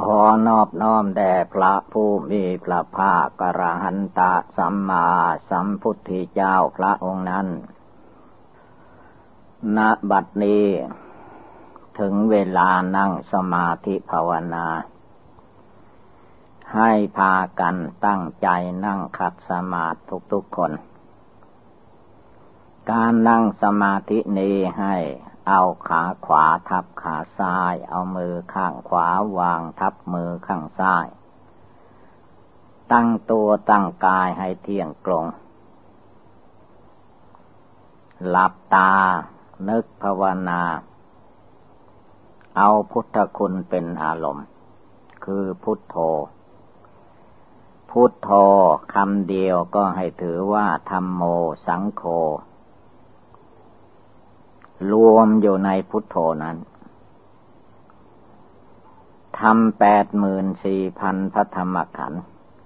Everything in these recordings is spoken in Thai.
ขอนอบน้อมแด่พระผู้มีพระภาคกระหันตะสัมมาสัมพุทธเจ้าพระองค์นั้น ณ บัดนี้ ถึงเวลานั่งสมาธิภาวนา ให้พากันตั้งใจนั่งขัดสมาธิทุกๆคน การนั่งสมาธินี้ให้ เอาขาขวาทับขาซ้าย เอามือข้างขวาวางทับมือข้างซ้าย ตั้งตัวตั้งกายให้เที่ยงตรง หลับตา นึกภาวนา เอาพุทธคุณเป็นอารมณ์ คือพุทโธ พุทโธคำเดียวก็ให้ถือว่าธรรมโมสังโฆ รวมอยู่ในพุทโธนั้นทำแปดหมื่นสี่พันพระธรรมขันธ์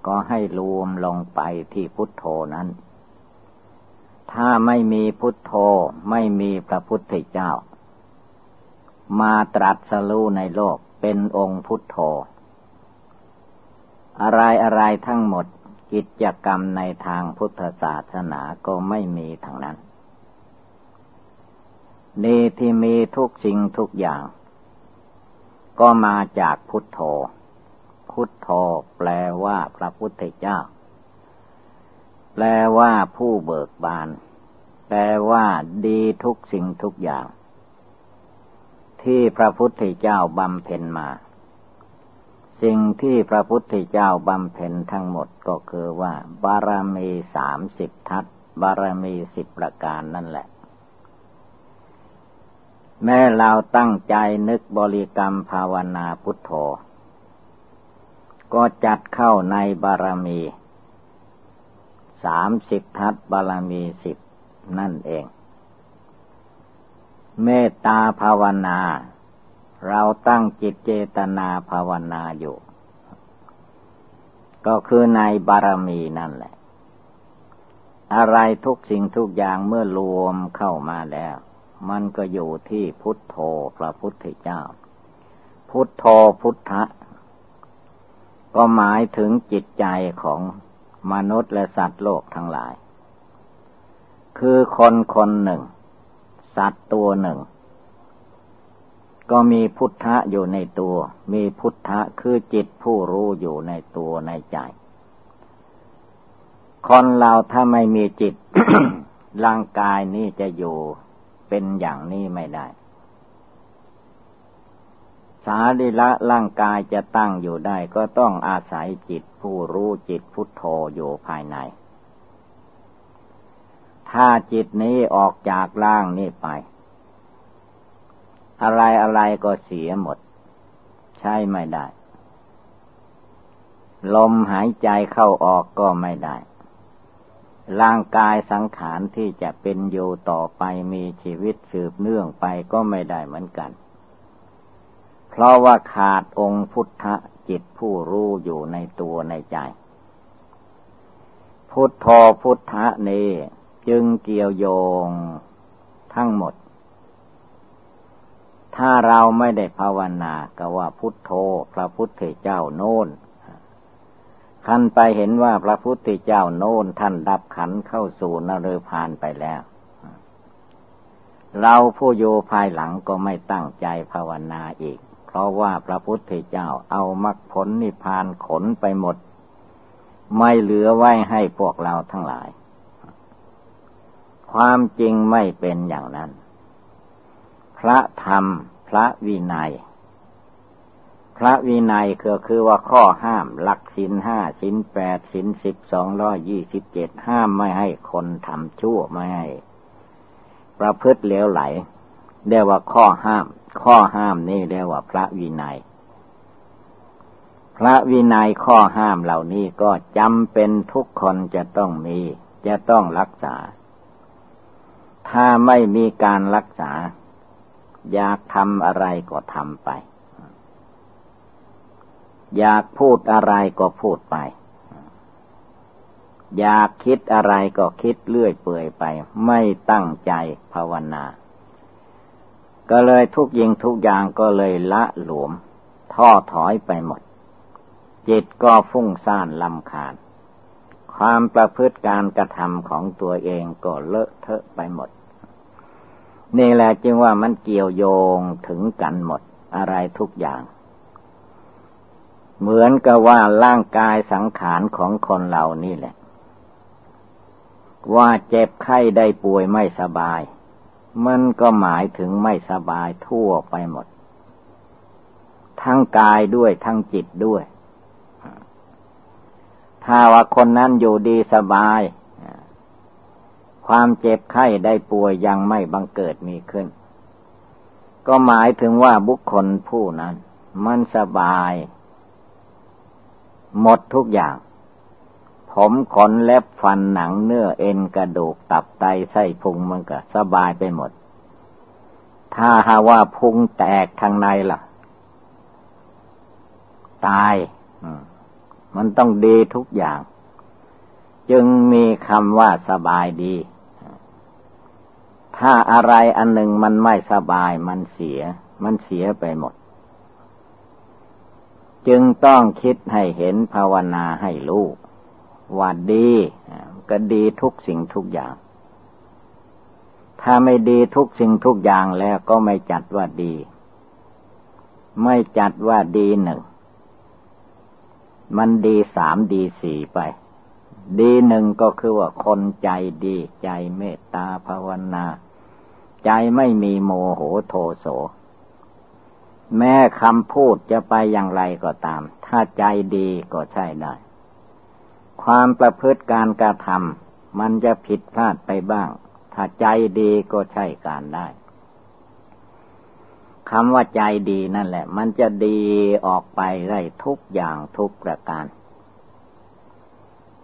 ก็ให้รวมลงไปที่พุทโธนั้น ถ้าไม่มีพุทโธไม่มีพระพุทธเจ้า มาตรัสรู้ในโลกเป็นองค์พุทโธ อะไรอะไรทั้งหมดกิจกรรมในทางพุทธศาสนาก็ไม่มีทั้งนั้น นี่ที่มีทุกสิ่งทุกอย่าง ก็มาจากพุทโธ พุทโธแปลว่าพระพุทธเจ้า แปลว่าผู้เบิกบาน แปลว่าดีทุกสิ่งทุกอย่าง ที่พระพุทธเจ้าบำเพ็ญมา สิ่งที่พระพุทธเจ้าบำเพ็ญทั้งหมดก็คือว่า บารมีสามสิบทัศบารมีสิบประการนั่นแหละ แม้เราตั้งใจนึกบริกรรมภาวนาพุทโธ ก็จัดเข้าในบารมีสามสิบทัศบารมีสิบนั่นเอง เมตตาภาวนา เราตั้งจิตเจตนาภาวนาอยู่ ก็คือในบารมีนั่นแหละ อะไรทุกสิ่งทุกอย่างเมื่อรวมเข้ามาแล้ว มันก็อยู่ที่พุทโธพระพุทธเจ้า พุทโธพุทธะ ก็หมายถึงจิตใจของมนุษย์และสัตว์โลกทั้งหลาย คือคนคนหนึ่ง สัตว์ตัวหนึ่ง ก็มีพุทธะอยู่ในตัว มีพุทธะคือจิตผู้รู้อยู่ในตัวในใจ คนเราถ้าไม่มีจิตร่างกายนี้จะอยู่ เป็นอย่างนี้ไม่ได้ สาริละร่างกายจะตั้งอยู่ได้ก็ต้องอาศัยจิตผู้รู้จิตพุทโธอยู่ภายใน ถ้าจิตนี้ออกจากร่างนี้ไป อะไรอะไรก็เสียหมด ใช่ไม่ได้ ลมหายใจเข้าออกก็ไม่ได้ ร่างกายสังขารที่จะเป็นอยู่ต่อไปมีชีวิตสืบเนื่องไปก็ไม่ได้เหมือนกัน เพราะว่าขาดองค์พุทธจิตผู้รู้อยู่ในตัวในใจ พุทโธพุทธะนี้จึงเกี่ยวโยงทั้งหมด ถ้าเราไม่ได้ภาวนาก็ว่าพุทโธพระพุทธเจ้าโน้น ท่านไปเห็นว่าพระพุทธเจ้าโน้นท่านดับขันเข้าสู่นรพานไปแล้ว เราผู้โยภายหลังก็ไม่ตั้งใจภาวนาอีก เพราะว่าพระพุทธเจ้าเอามรรคผลนิพพานขนไปหมด ไม่เหลือไว้ให้พวกเราทั้งหลาย ความจริงไม่เป็นอย่างนั้น พระธรรมพระวินัย พระวินัยก็คือว่าข้อห้าม หลักสินห้าสินแปดสินสิบสองร้อยยี่สิบเจ็ดห้ามไม่ให้คนทำชั่วไม่ให้ ประพฤติเลวไหลเรียกว่าข้อห้าม ข้อห้ามนี่เรียกว่าพระวินัย พระวินัยข้อห้ามเหล่านี้ก็จำเป็นทุกคนจะต้องมี จะต้องรักษา ถ้าไม่มีการรักษา อยากทำอะไรก็ทำไป อยากพูดอะไรก็พูดไป อยากคิดอะไรก็คิดเลื่อยเปื่อยไป ไม่ตั้งใจภาวนา ก็เลยทุกยิงทุกอย่างก็เลยละหลวมท้อถอยไปหมด จิตก็ฟุ้งซ่านลำคาญ ความประพฤติการกระทำของตัวเองก็เลอะเทอะไปหมด นี่แหละจึงว่ามันเกี่ยวโยงถึงกันหมดอะไรทุกอย่าง เหมือนกับว่าร่างกายสังขารของคนเรานี่แหละ ว่าเจ็บไข้ได้ป่วยไม่สบาย มันก็หมายถึงไม่สบายทั่วไปหมด ทั้งกายด้วยทั้งจิตด้วย ถ้าว่าคนนั้นอยู่ดีสบาย ความเจ็บไข้ได้ป่วยยังไม่บังเกิดมีขึ้น ก็หมายถึงว่าบุคคลผู้นั้น มันสบาย หมดทุกอย่าง ผมขนเล็บฟันหนังเนื้อเอ็นกระดูกตับไตไส้พุงมันก็สบายไปหมด ถ้าหาว่าพุงแตกทางในล่ะ ตายมันต้องดีทุกอย่าง จึงมีคำว่าสบายดี ถ้าอะไรอันหนึ่งมันไม่สบายมันเสีย มันเสียไปหมด จึงต้องคิดให้เห็นภาวนาให้รู้ว่าดีก็ดีทุกสิ่งทุกอย่าง ถ้าไม่ดีทุกสิ่งทุกอย่างแล้วก็ไม่จัดว่าดี ไม่จัดว่าดีหนึ่ง มันดีสามดีสี่ไป ดีหนึ่งก็คือว่าคนใจดีใจเมตตาภาวนา ใจไม่มีโมโหโทโส แม้คำพูดจะไปอย่างไรก็ตาม ถ้าใจดีก็ใช่ได้ ความประพฤติการกระทำมันจะผิดพลาดไปบ้าง ถ้าใจดีก็ใช่การได้คำว่าใจดีนั่นแหละ มันจะดีออกไปได้ทุกอย่างทุกประการ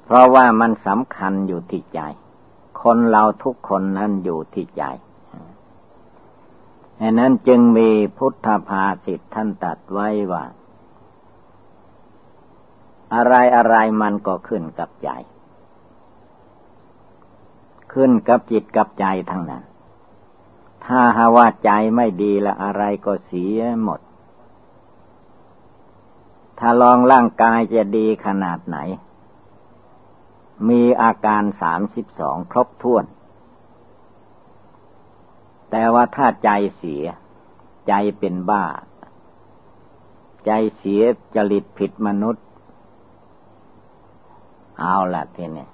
เพราะว่ามันสำคัญอยู่ที่ใจ คนเราทุกคนนั้นอยู่ที่ใจ ดังนั้นจึงมีพุทธภาสิทธท่านตัดไว้ว่า อะไรอะไรมันก็ขึ้นกับใจ ขึ้นกับจิตกับใจทั้งนั้น ถ้าหาว่าใจไม่ดีละอะไรก็เสียหมด ถ้าลองร่างกายจะดีขนาดไหน มีอาการสามสิบสองครบถ้วน แต่ว่าถ้าใจเสีย ใจเป็นบ้า ใจเสียจริตผิดมนุษย์ เอาละทีนี้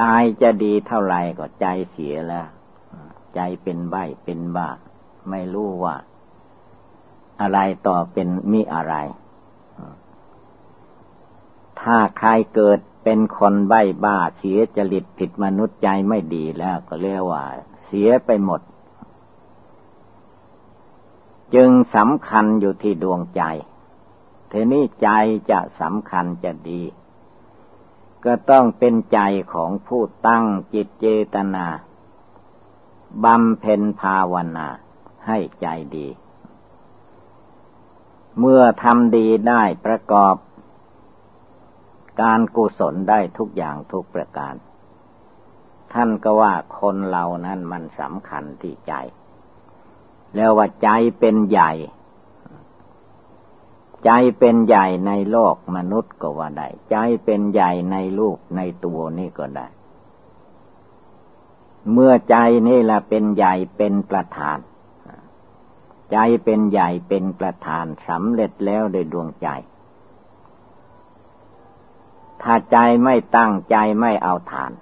กายจะดีเท่าไหร่ก็ใจเสียแล้ว ใจเป็นใบเป็นบ้า ไม่รู้ว่า อะไรต่อเป็นมิอะไร ถ้าใครเกิดเป็นคนใบ้บ้าเสียจริตผิดมนุษย์ใจไม่ดีแล้วก็เรียกว่า เสียไปหมด จึงสำคัญอยู่ที่ดวงใจทีนี้ใจจะสำคัญจะดี ก็ต้องเป็นใจของผู้ตั้งจิตเจตนาบำเพ็ญภาวนาให้ใจดี เมื่อทำดีได้ประกอบ การกุศลได้ทุกอย่างทุกประการ ท่านก็ว่าคนเรานั้นมันสำคัญที่ใจ แล้วว่าใจเป็นใหญ่ ใจเป็นใหญ่ในโลกมนุษย์ก็ว่าได้ ใจเป็นใหญ่ในลูกในตัวนี่ก็ได้ เมื่อใจนี่แหละเป็นใหญ่เป็นประธาน ใจเป็นใหญ่เป็นประธานสำเร็จแล้วโดยดวงใจถ้าใจไม่ตั้งใจไม่เอาฐาน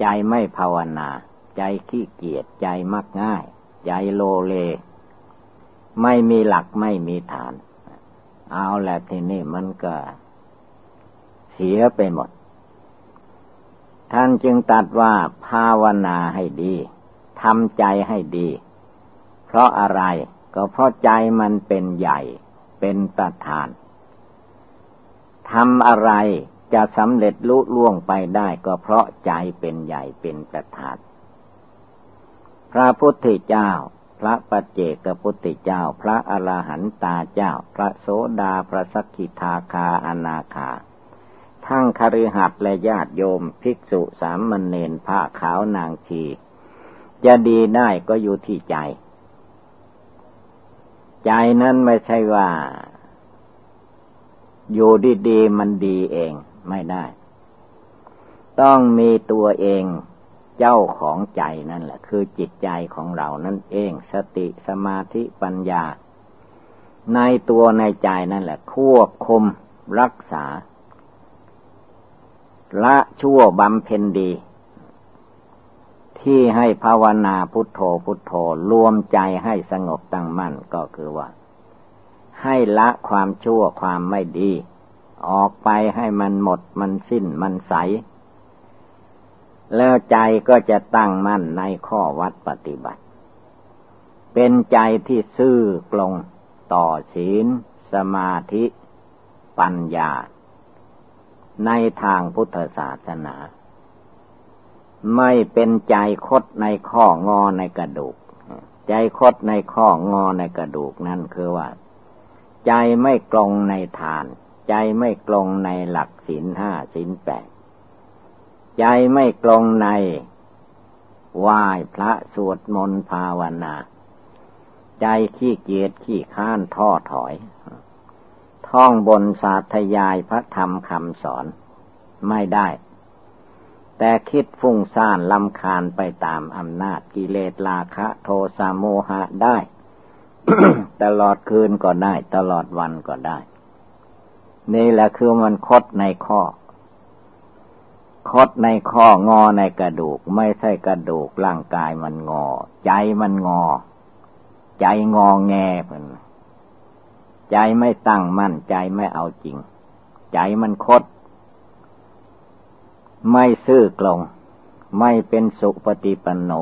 ใจไม่ภาวนา ใจขี้เกียจใจมักง่าย ใจโลเล ไม่มีหลักไม่มีฐาน เอาแหละทีนี้มันก็เสียไปหมด ท่านจึงตัดว่าภาวนาให้ดีทำใจให้ดี เพราะอะไรก็เพราะใจมันเป็นใหญ่ เป็นประธานทำอะไร จะสำเร็จลุล่วงไปได้ก็เพราะใจเป็นใหญ่เป็นประธานพระพุทธเจ้า พระปัจเจกพุทธเจ้า พระอรหันตาเจ้า พระโสดาพระสกิทาคาอนาคา ทั้งคฤหัสถ์และญาติโยมภิกษุสามมณเณรผ้าขาวนางชี จะดีได้ก็อยู่ที่ใจ ใจนั้นไม่ใช่ว่า อยู่ดีๆมันดีเอง ไม่ได้ ต้องมีตัวเองเจ้าของใจนั่นแหละ คือจิตใจของเรานั่นเอง สติสมาธิปัญญา ในตัวในใจนั่นแหละ ควบคุมรักษา ละชั่วบำเพ็ญดี ที่ให้ภาวนาพุทโธพุทโธรวมใจให้สงบตั้งมั่นก็คือว่าให้ละความชั่วความไม่ดี ออกไปให้มันหมดมันสิ้นมันใส แล้วใจก็จะตั้งมั่นในข้อวัดปฏิบัติ เป็นใจที่ซื่อกลงต่อศีล สมาธิ ปัญญา ในทางพุทธศาสนา ไม่เป็นใจคดในข้องอในกระดูก ใจคดในข้องอในกระดูกนั่นคือว่า ใจไม่กลงในทาน ใจไม่กลงในหลักศีลห้าศีลแปดใจไม่กลงในไหว้พระสวดมนต์ภาวนา ใจขี้เกียจขี้ข้านท้อถอย ท่องบนสาธยายพระธรรมคำสอนไม่ได้ แต่คิดฟุ้งซ่านลำคาญไปตามอำนาจกิเลสราคะ โทสะโมหะได้ ตลอดคืนก็ได้ ตลอดวันก็ได้ นี่แหละคือมันคดในข้อ คดในข้องอในกระดูก ไม่ใช่กระดูกร่างกายมันงอ ใจมันงอ ใจงอแงเพิ่นใจไม่ตั้งมั่นใจไม่เอาจริง ใจมันคด ไม่ซื่อกลง ไม่เป็นสุปฏิปันโน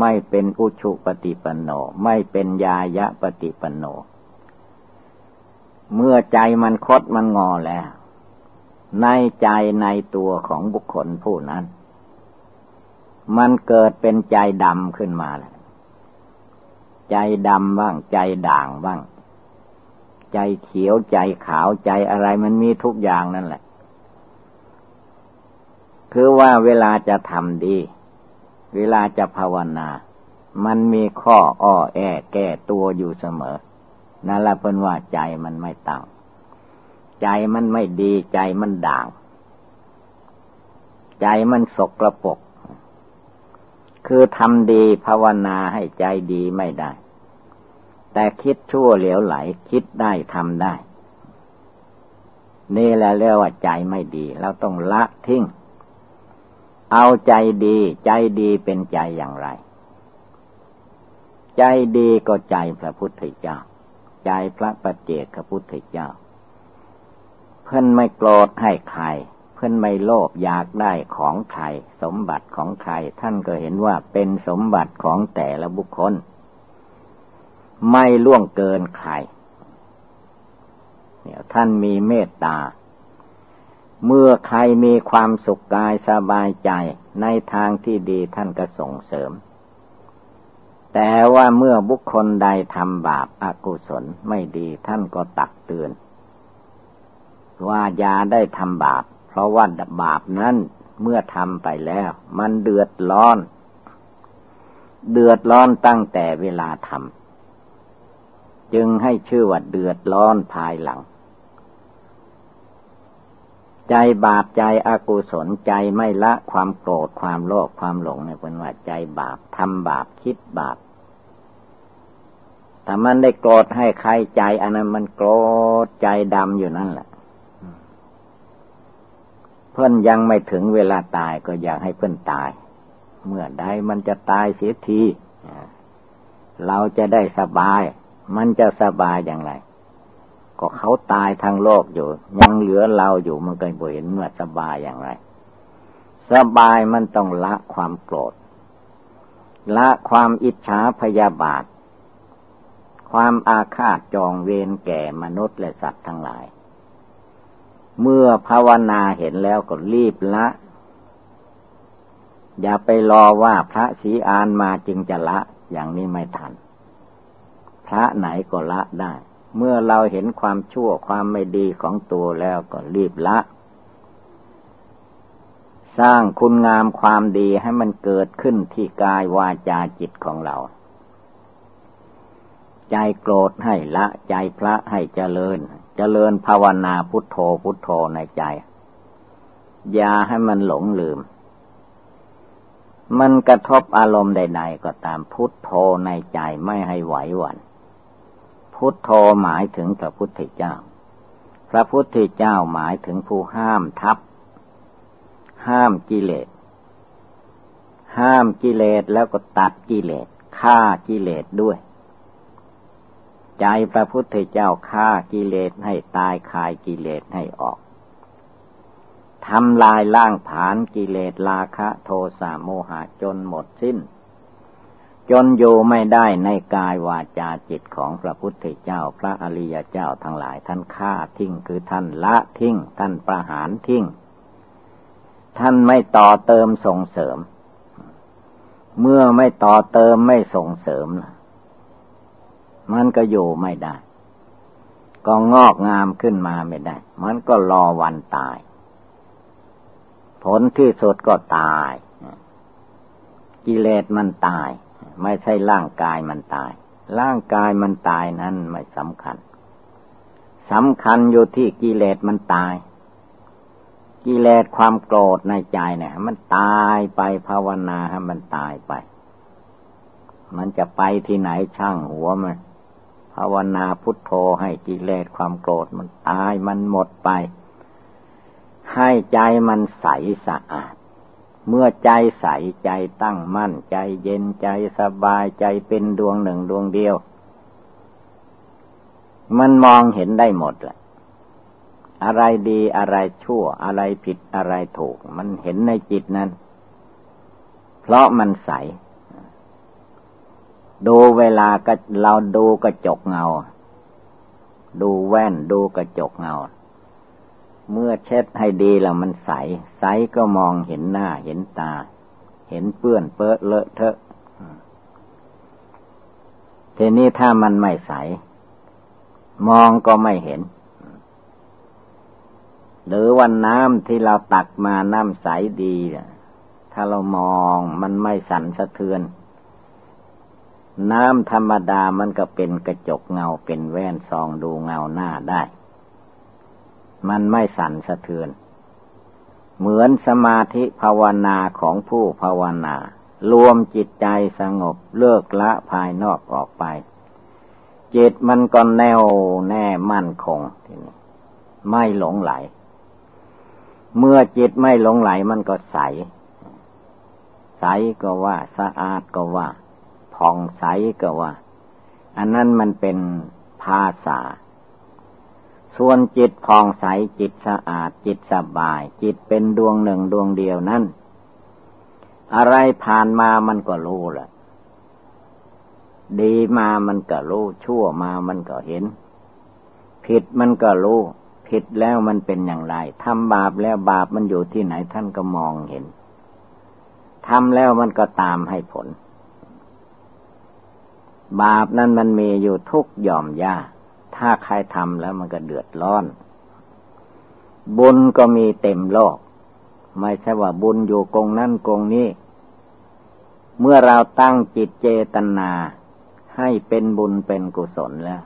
ไม่เป็นอุชุปฏิปันโน ไม่เป็นยายะปฏิปันโน เมื่อใจมันคดมันงอแล้ว ในใจในตัวของบุคคลผู้นั้น มันเกิดเป็นใจดำขึ้นมาแล้วใจดำบ้าง ใจด่างบ้าง ใจเขียวใจขาวใจอะไรมันมีทุกอย่างนั่นแหละ คือว่าเวลาจะทำดี เวลาจะภาวนา มันมีข้ออ้อแอแก้ตัวอยู่เสมอ นั่นแหละเป็นว่าใจมันไม่ตั้ง ใจมันไม่ดีใจมันด่าง ใจมันสกระปก คือทำดีภาวนาให้ใจดีไม่ได้ แต่คิดชั่วเหลวไหล คิดได้ทำได้ นี่แหละเรียกว่าใจไม่ดี เราต้องละทิ้ง เอาใจดี ใจดีเป็นใจอย่างไร ใจดีก็ใจพระพุทธเจ้า ใจพระปัจเจกพุทธเจ้า เพื่อนไม่โกรธให้ใคร เพื่อนไม่โลภอยากได้ของใคร สมบัติของใคร ท่านก็เห็นว่าเป็นสมบัติของแต่ละบุคคล ไม่ล่วงเกินใครเนี่ยท่านมีเมตตา เมื่อใครมีความสุขกายสบายใจในทางที่ดีท่านก็ส่งเสริม แต่ว่าเมื่อบุคคลใดทำบาปอากุศลไม่ดีท่านก็ตักเตือน ว่าอย่าได้ทำบาป เพราะว่าบาปนั้นเมื่อทำไปแล้ว มันเดือดร้อน เดือดร้อนตั้งแต่เวลาทำจึงให้ชื่อว่าเดือดร้อนภายหลัง ใจบาปใจอกุศลใจไม่ละความโกรธความโลภความหลงเนี่ยเป็นว่าใจบาปทำบาปคิดบาป ถ้ามันได้โกรธให้ใครใจ อันนั้นมันโกรธใจดำอยู่นั่นแหละเพื่อนยังไม่ถึงเวลาตายก็อยากให้เพื่อนตาย เมื่อใดมันจะตายเสียทีเราจะได้สบาย มันจะสบายอย่างไร ก็เขาตายทางโลกอยู่ ยังเหลือเราอยู่มันก็บ่เห็นว่าสบายอย่างไร สบายมันต้องละความโกรธละความอิจฉาพยาบาท ความอาฆาตจองเวรแก่มนุษย์และสัตว์ทั้งหลาย เมื่อภาวนาเห็นแล้วก็รีบละ อย่าไปรอว่าพระศีอานมาจึงจะละ อย่างนี้ไม่ทัน พระไหนก็ละได้ เมื่อเราเห็นความชั่วความไม่ดีของตัวแล้วก็รีบละสร้างคุณงามความดีให้มันเกิดขึ้นที่กายวาจาจิตของเรา ใจโกรธให้ละใจพระให้เจริญ เจริญภาวนาพุทโธพุทโธในใจ อย่าให้มันหลงลืม มันกระทบอารมณ์ใด ๆ ก็ตามพุทโธในใจไม่ให้ไหวหวัน่นพุทโธหมายถึงพระพุทธเจ้า พระพุทธเจ้าหมายถึงผู้ห้ามทับ ห้ามกิเลส ห้ามกิเลสแล้วก็ตัดกิเลสฆ่ากิเลสด้วย ใจพระพุทธเจ้าฆ่ากิเลสให้ตายคายกิเลสให้ออกทำลายล่างผานกิเลสราคะโทสะโมหะจนหมดสิ้น จนอยู่ไม่ได้ในกายวาจาจิตของพระพุทธเจ้าพระอริยเจ้าทั้งหลายท่านฆ่าทิ้งคือท่านละทิ้งท่านประหารทิ้ง ท่านไม่ต่อเติมส่งเสริม เมื่อไม่ต่อเติมไม่ส่งเสริม มันก็อยู่ไม่ได้ ก็งอกงามขึ้นมาไม่ได้ มันก็รอวันตาย ผลที่สุดก็ตาย กิเลสมันตาย ไม่ใช่ร่างกายมันตาย ร่างกายมันตายนั้นไม่สำคัญสำคัญอยู่ที่กิเลสมันตาย กิเลสความโกรธในใจเนี่ย มันตายไปภาวนาให้มันตายไป มันจะไปที่ไหนช่างหัวมัน ภาวนาพุทโธให้กิเลสความโกรธมันตายมันหมดไป ให้ใจมันใสสะอาด เมื่อใจใสใจตั้งมั่นใจเย็นใจสบายใจเป็นดวงหนึ่งดวงเดียว มันมองเห็นได้หมดแหละอะไรดีอะไรชั่วอะไรผิดอะไรถูก มันเห็นในจิตนั้น เพราะมันใส ดูเวลาก็เราดูกระจกเงา ดูแว่นดูกระจกเงา เมื่อเช็ดให้ดีแล้วมันใส ใสก็มองเห็นหน้าเห็นตา เห็นเปื้อนเปื้อเลอะเทอะทีนี้ถ้ามันไม่ใส มองก็ไม่เห็น หรือวันน้ำที่เราตักมาน้ำใสดี ถ้าเรามองมันไม่สั่นสะเทือน น้ำธรรมดามันก็เป็นกระจกเงาเป็นแว่นซองดูเงาหน้าได้ มันไม่สั่นสะเทือน เหมือนสมาธิภาวนาของผู้ภาวนา รวมจิตใจสงบเลิกละภายนอกออกไป จิตมันก็แน่วแน่มั่นคงทีนี้ไม่หลงไหล เมื่อจิตไม่หลงไหลมันก็ใส ใสก็ว่าสะอาดก็ว่า ผ่องใสก็ว่า อันนั้นมันเป็นภาษา ส่วนจิตผ่องใสจิตสะอาดจิตสบาย จิตเป็นดวงหนึ่งดวงเดียวนั้นอะไรผ่านมามันก็รู้แหละดีมามันก็รู้ ชั่วมามันก็เห็น ผิดมันก็รู้ ผิดแล้วมันเป็นอย่างไรทำบาปแล้วบาปมันอยู่ที่ไหนท่านก็มองเห็นทำแล้วมันก็ตามให้ผล บาปนั้นมันมีอยู่ทุกย่อมยาถ้าใครทำแล้วมันก็เดือดร้อน บุญก็มีเต็มโลก ไม่ใช่ว่าบุญอยู่กงนั่นกงนี้ เมื่อเราตั้งจิตเจตนาให้เป็นบุญเป็นกุศลแล้ว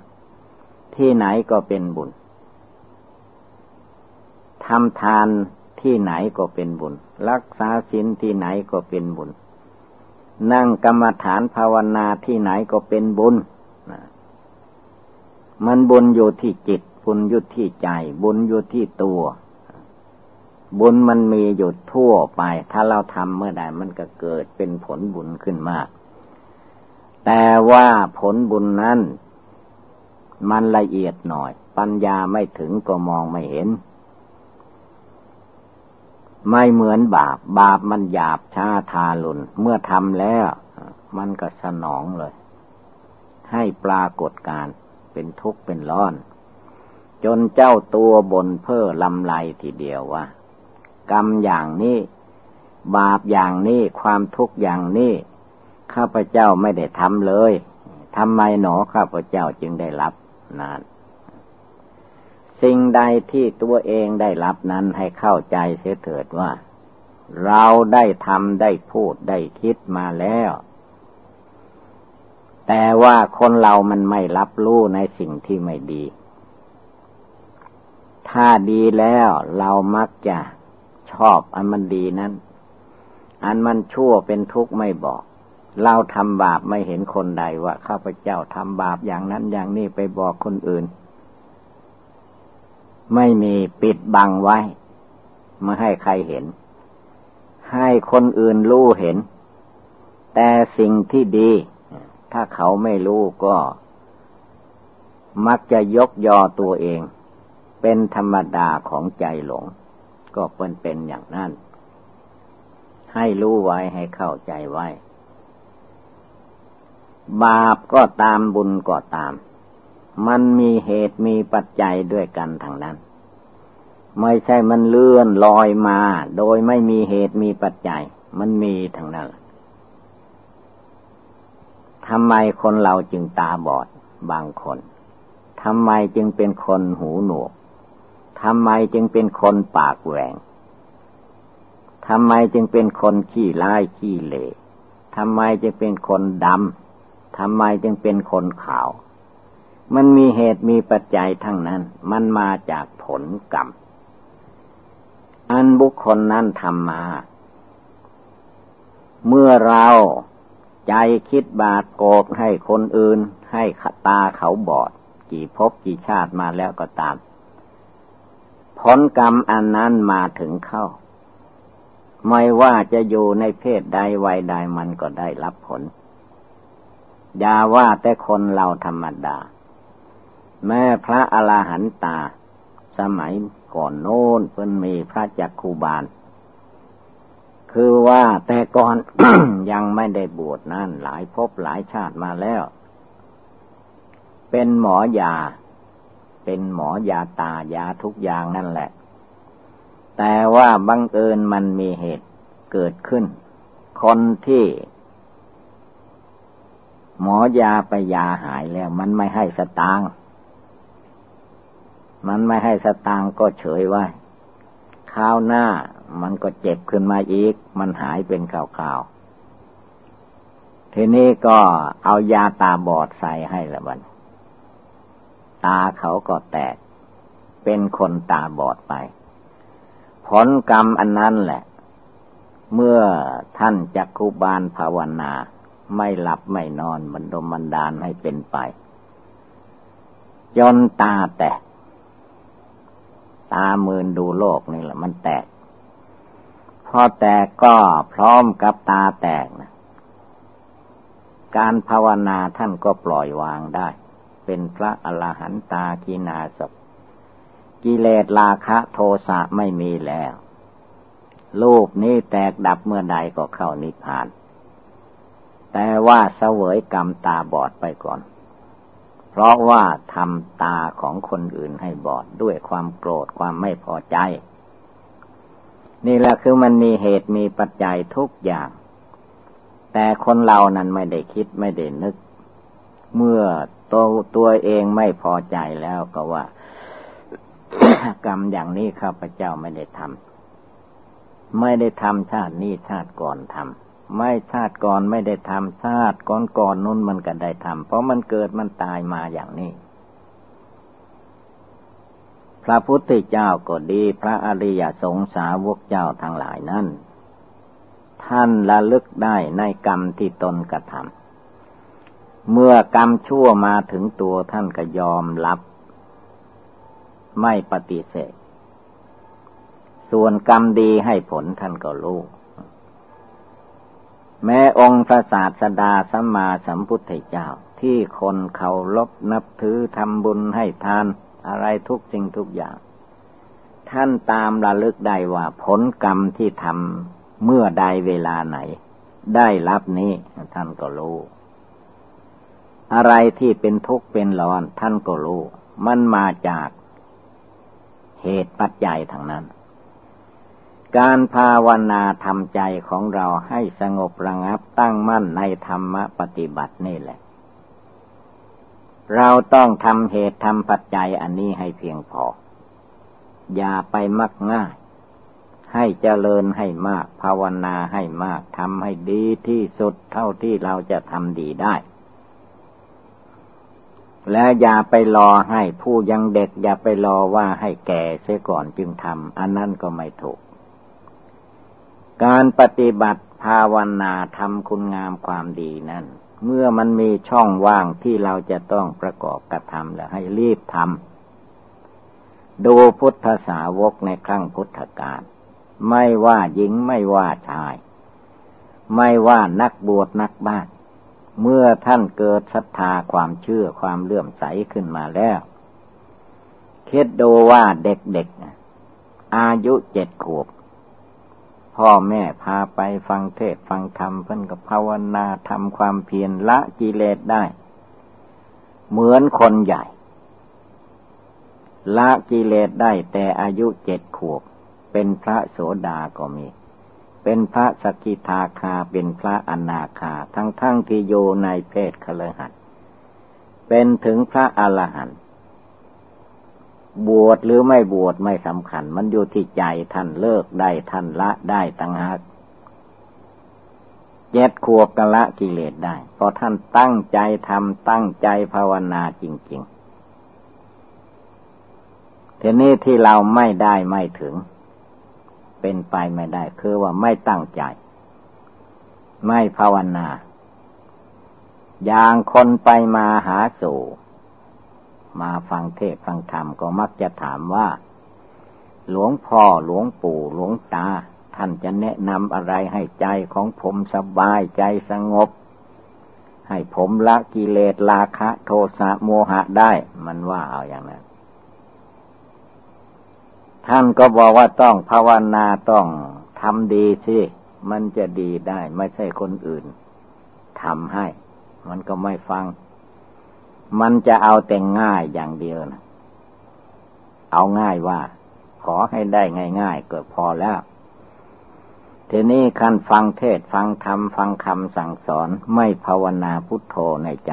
ที่ไหนก็เป็นบุญทำทานที่ไหนก็เป็นบุญ รักษาศีลที่ไหนก็เป็นบุญ นั่งกรรมฐานภาวนาที่ไหนก็เป็นบุญ มันบุญอยู่ที่จิต บุญอยู่ที่ใจ บุญอยู่ที่ตัว บุญมันมีอยู่ทั่วไป ถ้าเราทำเมื่อใดมันก็เกิดเป็นผลบุญขึ้นมากแต่ว่าผลบุญนั้น มันละเอียดหน่อย ปัญญาไม่ถึงก็มองไม่เห็น ไม่เหมือนบาป บาปมันหยาบช้าทาลุนเมื่อทำแล้ว มันก็สนองเลย ให้ปรากฏการเป็นทุกข์เป็นร้อน จนเจ้าตัวบนเพ้อลำไรทีเดียวว่า กรรมอย่างนี้ บาปอย่างนี้ความทุกข์อย่างนี้ข้าพเจ้าไม่ได้ทำเลยทำไมหนอข้าพเจ้าจึงได้รับนาน สิ่งใดที่ตัวเองได้รับนั้นให้เข้าใจเสียเถิดว่า เราได้ทำได้พูดได้คิดมาแล้ว แต่ว่าคนเรามันไม่รับรู้ในสิ่งที่ไม่ดี ถ้าดีแล้วเรามักจะชอบอันมันดีนั้น อันมันชั่วเป็นทุกข์ไม่บอก เราทำบาปไม่เห็นคนใดว่าข้าพเจ้าทำบาปอย่างนั้นอย่างนี้ไปบอกคนอื่น ไม่มีปิดบังไว้ ไม่ให้ใครเห็น ให้คนอื่นรู้เห็น แต่สิ่งที่ดี ถ้าเขาไม่รู้ก็ มักจะยกยอตัวเอง เป็นธรรมดาของใจหลง ก็เป็นเป็นอย่างนั้น ให้รู้ไว้ให้เข้าใจไว้ บาปก็ตามบุญก็ตาม มันมีเหตุมีปัจจัยด้วยกันทางนั้น ไม่ใช่มันเลื่อนลอยมา โดยไม่มีเหตุมีปัจจัย มันมีทางนั้นทำไมคนเราจึงตาบอดบางคน ทำไมจึงเป็นคนหูหนวก ทำไมจึงเป็นคนปากแหวง ทำไมจึงเป็นคนขี้ร้ายขี้เหล่ทำไมจึงเป็นคนดำ ทำไมจึงเป็นคนขาว มันมีเหตุมีปัจจัยทั้งนั้น มันมาจากผลกรรม อันบุคคลนั้นทำมา เมื่อเราใจคิดบาดโกรธให้คนอื่น ให้ขตาเขาบอด กี่ภพกี่ชาติมาแล้วก็ตาม ผลกรรมอันนั้นมาถึงเข้า ไม่ว่าจะอยู่ในเพศใดวัยใดมันก็ได้รับผลอย่าว่าแต่คนเราธรรมดา แม่พระอรหันตา สมัยก่อนโน้นเพิ่นมีพระจักคูบาล คือว่าแต่ก่อนยังไม่ได้บวชนั่นหลายภพหลายชาติมาแล้ว เป็นหมอยา เป็นหมอยาตายาทุกอย่างนั่นแหละ แต่ว่าบังเอิญมันมีเหตุเกิดขึ้น คนที่หมอยาไปยาหายแล้วมันไม่ให้สตางค์ มันไม่ให้สตางก็เฉยไว้ข้าวหน้ามันก็เจ็บขึ้นมาอีก มันหายเป็นข่าวๆ ทีนี้ก็เอายาตาบอดใส่ให้ละบันตาเขาก็แตก เป็นคนตาบอดไป ผลกรรมอันนั้นแหละ เมื่อท่านจักคุบาลภาวนา ไม่หลับไม่นอนมันดมมันดานให้เป็นไป จนตาแตก ตามืนดูโลกนี่แหละ มันแตก พอแตกก็พร้อมกับตาแตกนะการภาวนาท่านก็ปล่อยวางได้ เป็นพระอรหันตากีนาศกิเลสราคะโทสะไม่มีแล้วรูปนี้แตกดับเมื่อใดก็เข้านิพพาน แต่ว่าเสวยกรรมตาบอดไปก่อน เพราะว่าทำตาของคนอื่นให้บอดด้วยความโกรธความไม่พอใจ นี่แหละคือมันมีเหตุมีปัจจัยทุกอย่าง แต่คนเรานั้นไม่ได้คิดไม่ได้นึก เมื่อตัวตัวเองไม่พอใจแล้วก็ว่ากรรมอย่างนี้ข้าพเจ้าไม่ได้ทำไม่ได้ทำชาตินี้ชาติก่อนทำ ไม่ชาติก่อนไม่ได้ทำชาติก่อนก่อนนู้นมันก็ได้ทำเพราะมันเกิดมันตายมาอย่างนี้ พระพุทธเจ้าก็ดี พระอริยสงสาวกเจ้าทั้งหลายนั้นท่านละลึกได้ในกรรมที่ตนกระทำเมื่อกรรมชั่วมาถึงตัวท่านก็ยอมรับ ไม่ปฏิเสธ ส่วนกรรมดีให้ผลท่านก็รู้ แม้องค์พระศาสดาสัมมาสัมพุทธเจ้า ที่คนเขาลบนับถือทำบุญให้ทานอะไรทุกสิ่งทุกอย่าง ท่านตามระลึกได้ว่าผลกรรมที่ทำเมื่อใดเวลาไหน ได้รับนี้ท่านก็รู้ อะไรที่เป็นทุกข์เป็นร้อนท่านก็รู้ มันมาจากเหตุปัจจัยทางนั้น การภาวนาทำใจของเราให้สงบระงับตั้งมั่นในธรรมปฏิบัตินี่แหละ เราต้องทำเหตุทำปัจจัยอันนี้ให้เพียงพอ อย่าไปมักง่าย ให้เจริญให้มาก ภาวนาให้มากทำให้ดีที่สุดเท่าที่เราจะทำดีได้ และอย่าไปรอให้ผู้ยังเด็ก อย่าไปรอว่าให้แก่เสียก่อนจึงทำอันนั้นก็ไม่ถูก การปฏิบัติภาวนาทำคุณงามความดีนั้น เมื่อมันมีช่องว่างที่เราจะต้องประกอบกระทำแล้วให้รีบทำดูพุทธสาวกในครั้งพุทธกาลไม่ว่าหญิงไม่ว่าชาย ไม่ว่านักบวชนักบ้านเมื่อท่านเกิดศรัทธาความเชื่อความเลื่อมใสขึ้นมาแล้วคิดดูว่าเด็กๆอายุเจ็ดขวบ พ่อแม่พาไปฟังเทศฟังธรรมเพิ่นกับภาวนาทำความเพียรละกิเลสได้ เหมือนคนใหญ่ ละกิเลสได้แต่อายุเจ็ดขวบ เป็นพระโสดาก็มี เป็นพระสกิทาคาเป็นพระอนาคา ทั้งทั้งที่โยในเพศคลหันเป็นถึงพระอรหันต บวชหรือไม่บวชไม่สำคัญ มันอยู่ที่ใจท่านเลิกได้ท่านละได้ตั้งหากเจ็ดขวบกละกิเลสได้เพราะท่านตั้งใจทำตั้งใจภาวนาจริง ๆ ทีนี้ที่เราไม่ได้ไม่ถึง เป็นไปไม่ได้ คือว่าไม่ตั้งใจ ไม่ภาวนา อย่างคนไปมาหาสู่ มาฟังเทศฟังธรรมก็มักจะถามว่า หลวงพ่อหลวงปู่หลวงตา ท่านจะแนะนำอะไรให้ใจของผมสบายใจสงบ ให้ผมละกิเลสราคะ โทสะโมหะได้ มันว่าเอาอย่างนั้น ท่านก็บอกว่าต้องภาวนาต้องทำดีสิมันจะดีได้ ไม่ใช่คนอื่นทำให้ มันก็ไม่ฟัง มันจะเอาแต่งง่ายอย่างเดียวนะเอาง่ายว่า ขอให้ได้ง่าย ๆ ก็พอแล้ว ทีนี้ขั้นฟังเทศฟังธรรมฟังคำสั่งสอนไม่ภาวนาพุทโธในใจ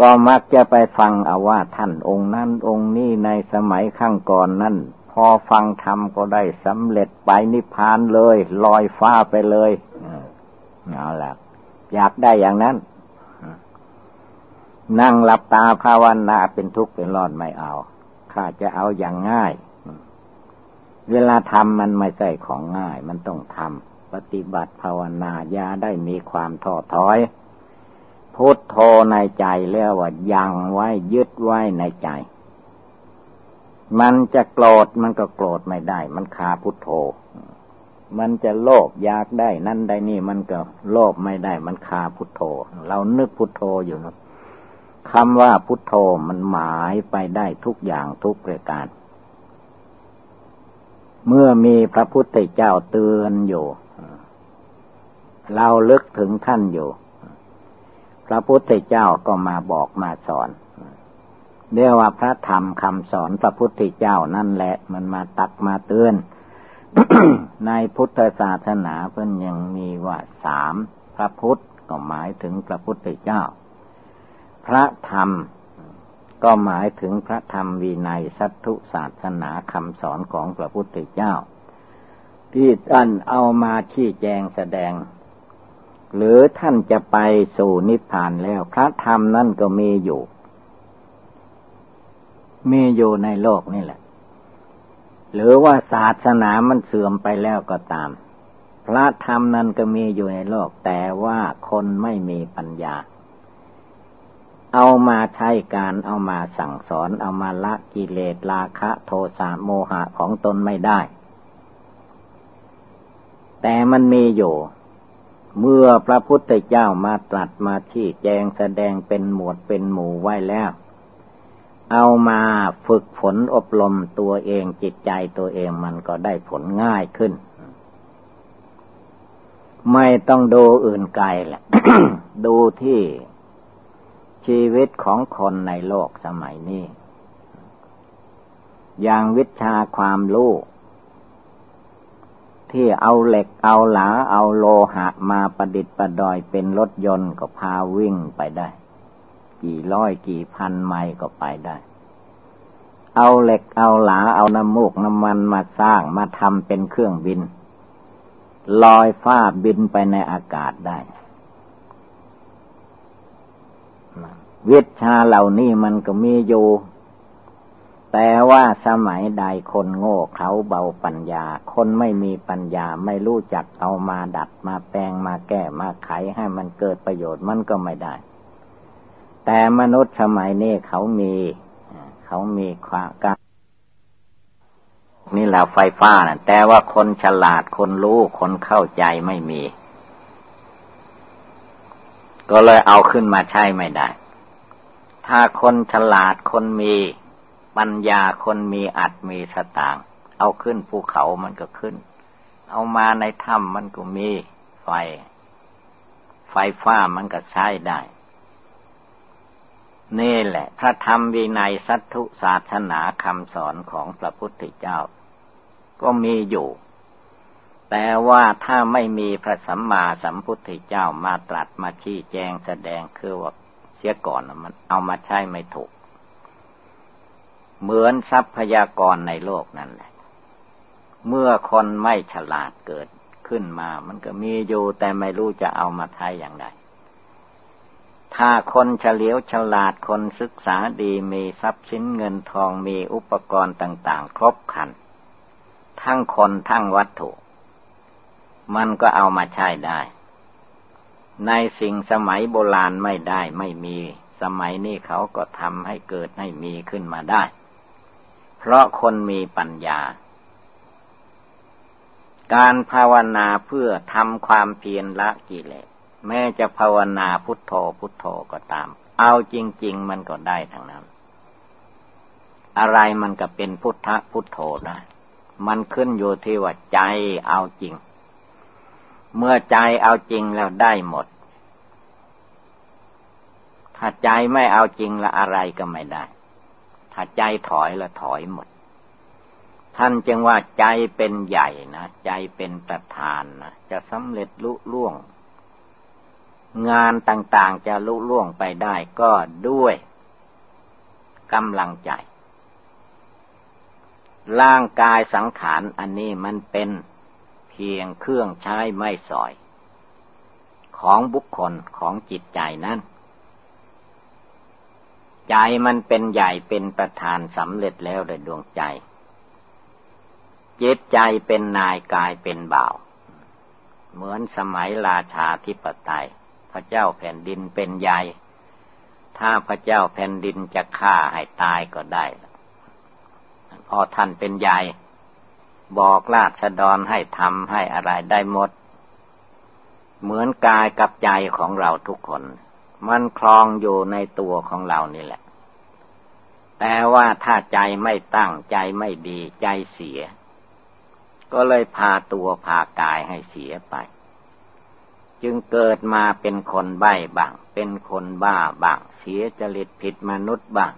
ก็มักจะไปฟังเอาว่าท่านองค์นั้นองค์นี้ในสมัยข้างก่อนนั้นพอฟังธรรมก็ได้สำเร็จไปนิพพานเลย ลอยฟ้าไปเลยเอาละอยากได้อย่างนั้น นั่งหลับตาภาวนาเป็นทุกข์เป็นร้อนไม่เอาข้าจะเอาอย่างง่าย เวลาทำมันไม่ใช่ของง่าย มันต้องทำปฏิบัติภาวนาอย่าได้มีความท้อถอยพุทโธในใจเรียกว่ายังไว้ยึดไว้ในใจ มันจะโกรธมันก็โกรธไม่ได้ มันคาพุทโธ มันจะโลภอยากได้ นั่นได้นี่มันก็โลภไม่ได้ มันคาพุทโธ เรานึกพุทโธอยู่นะ คำว่าพุทโธมันหมายไปได้ทุกอย่างทุกประการ เมื่อมีพระพุทธเจ้าเตือนอยู่ เราลึกถึงท่านอยู่ พระพุทธเจ้าก็มาบอกมาสอนเรียกว่าพระธรรมคำสอนพระพุทธเจ้านั่นแหละ มันมาตักมาเตือนในพุทธศาสนาเพิ่นยังมีว่าสามพระพุทธก็หมายถึงพระพุทธเจ้า พระธรรม ก็หมายถึงพระธรรมวีนัยสัตถุศาสนาคำสอนของพระพุทธเจ้า ที่ท่านเอามาชี้แจงแสดง หรือท่านจะไปสู่นิพพานแล้ว พระธรรมนั่นก็มีอยู่ มีอยู่ในโลกนี่แหละ หรือว่าศาสนามันเสื่อมไปแล้วก็ตาม พระธรรมนั้นก็มีอยู่ในโลก แต่ว่าคนไม่มีปัญญา เอามาใช้การเอามาสั่งสอน เอามาละกิเลสราคะโทสะโมหะของตนไม่ได้ แต่มันมีอยู่ เมื่อพระพุทธเจ้ามาตรัสมาชี้แจงแสดงเป็นหมวดเป็นหมู่ไว้แล้ว เอามาฝึกฝนอบรมตัวเองจิตใจตัวเองมันก็ได้ผลง่ายขึ้นไม่ต้องดูอื่นไกลแหละ ดูที่ ชีวิตของคนในโลกสมัยนี้ อย่างวิชาความรู้ที่เอาเหล็กเอาหลาเอาโลหะมาประดิษฐ์ประดอยเป็นรถยนต์ก็พาวิ่งไปได้ กี่ร้อยกี่พันไมล์ก็ไปได้ เอาเหล็กเอาหลาเอาน้ำมูกน้ำมันมาสร้างมาทำเป็นเครื่องบิน ลอยฟ้าบินไปในอากาศได้ วิชาเหล่านี้มันก็มีอยู่ แต่ว่าสมัยใดคนโง่เขาเบาปัญญา คนไม่มีปัญญาไม่รู้จักเอามาดัดมาแปลงมาแก้มาไขให้มันเกิดประโยชน์มันก็ไม่ได้ แต่มนุษย์สมัยนี้เขามีเขามีความกานี่แหละไฟฟ้านะแต่ว่าคนฉลาดคนรู้คนเข้าใจไม่มี ก็เลยเอาขึ้นมาใช้ไม่ได้ ถ้าคนฉลาดคนมีปัญญาคนมีอัดมีสตาง เอาขึ้นภูเขามันก็ขึ้น เอามาในถ้ำมันก็มีไฟ ไฟฟ้ามันก็ใช้ได้ นี่แหละ พระธรรมวินัยสัตถุศาสนาคำสอนของพระพุทธเจ้า ก็มีอยู่ แต่ว่าถ้าไม่มีพระสัมมาสัมพุทธเจ้ามาตรัสมาชี้แจงแสดงคือว่า เสียก่อนมันเอามาใช้ไม่ถูก เหมือนทรัพยากรในโลกนั่นแหละ เมื่อคนไม่ฉลาดเกิดขึ้นมา มันก็มีอยู่แต่ไม่รู้จะเอามาใช้อย่างไรถ้าคนเฉลียวฉลาดคนศึกษาดีมีทรัพย์สินเงินทองมีอุปกรณ์ต่างๆ ครบครัน ทั้งคนทั้งวัตถุ มันก็เอามาใช้ได้ ในสิ่งสมัยโบราณไม่ได้ไม่มี สมัยนี้เขาก็ทำให้เกิดให้มีขึ้นมาได้ เพราะคนมีปัญญา การภาวนาเพื่อทำความเพียรละกิเลสแม้จะภาวนาพุทโธพุทโธก็ตาม เอาจริง ๆ มันก็ได้ทั้งนั้น อะไรมันก็เป็นพุทธพุทโธได้ มันขึ้นอยู่ที่ว่าใจเอาจริง เมื่อใจเอาจริงแล้วได้หมด ถ้าใจไม่เอาจริงละอะไรก็ไม่ได้ ถ้าใจถอยละถอยหมด ท่านจึงว่าใจเป็นใหญ่นะใจเป็นประธานนะจะสำเร็จลุล่วง งานต่างๆจะลุล่วงไปได้ก็ด้วยกำลังใจ ร่างกายสังขารอันนี้มันเป็น พียงเครื่องใช้ไม่สอย ของบุคคลของจิตใจนั้น ใจมันเป็นใหญ่เป็นประธานสำเร็จแล้วโดยดวงใจ จิตใจเป็นนายกายเป็นบ่าว เหมือนสมัยราชาธิปไตย พระเจ้าแผ่นดินเป็นใหญ่ ถ้าพระเจ้าแผ่นดินจะฆ่าให้ตายก็ได้พอท่านเป็นใหญ่ บอกราษฎรให้ทำให้อะไรได้หมด เหมือนกายกับใจของเราทุกคน มันคลองอยู่ในตัวของเรานี่แหละ แต่ว่าถ้าใจไม่ตั้งใจไม่ดีใจเสีย ก็เลยพาตัวพากายให้เสียไป จึงเกิดมาเป็นคนใบ้บ้าง เป็นคนบ้าบ้าง เสียจริตผิดมนุษย์บ้าง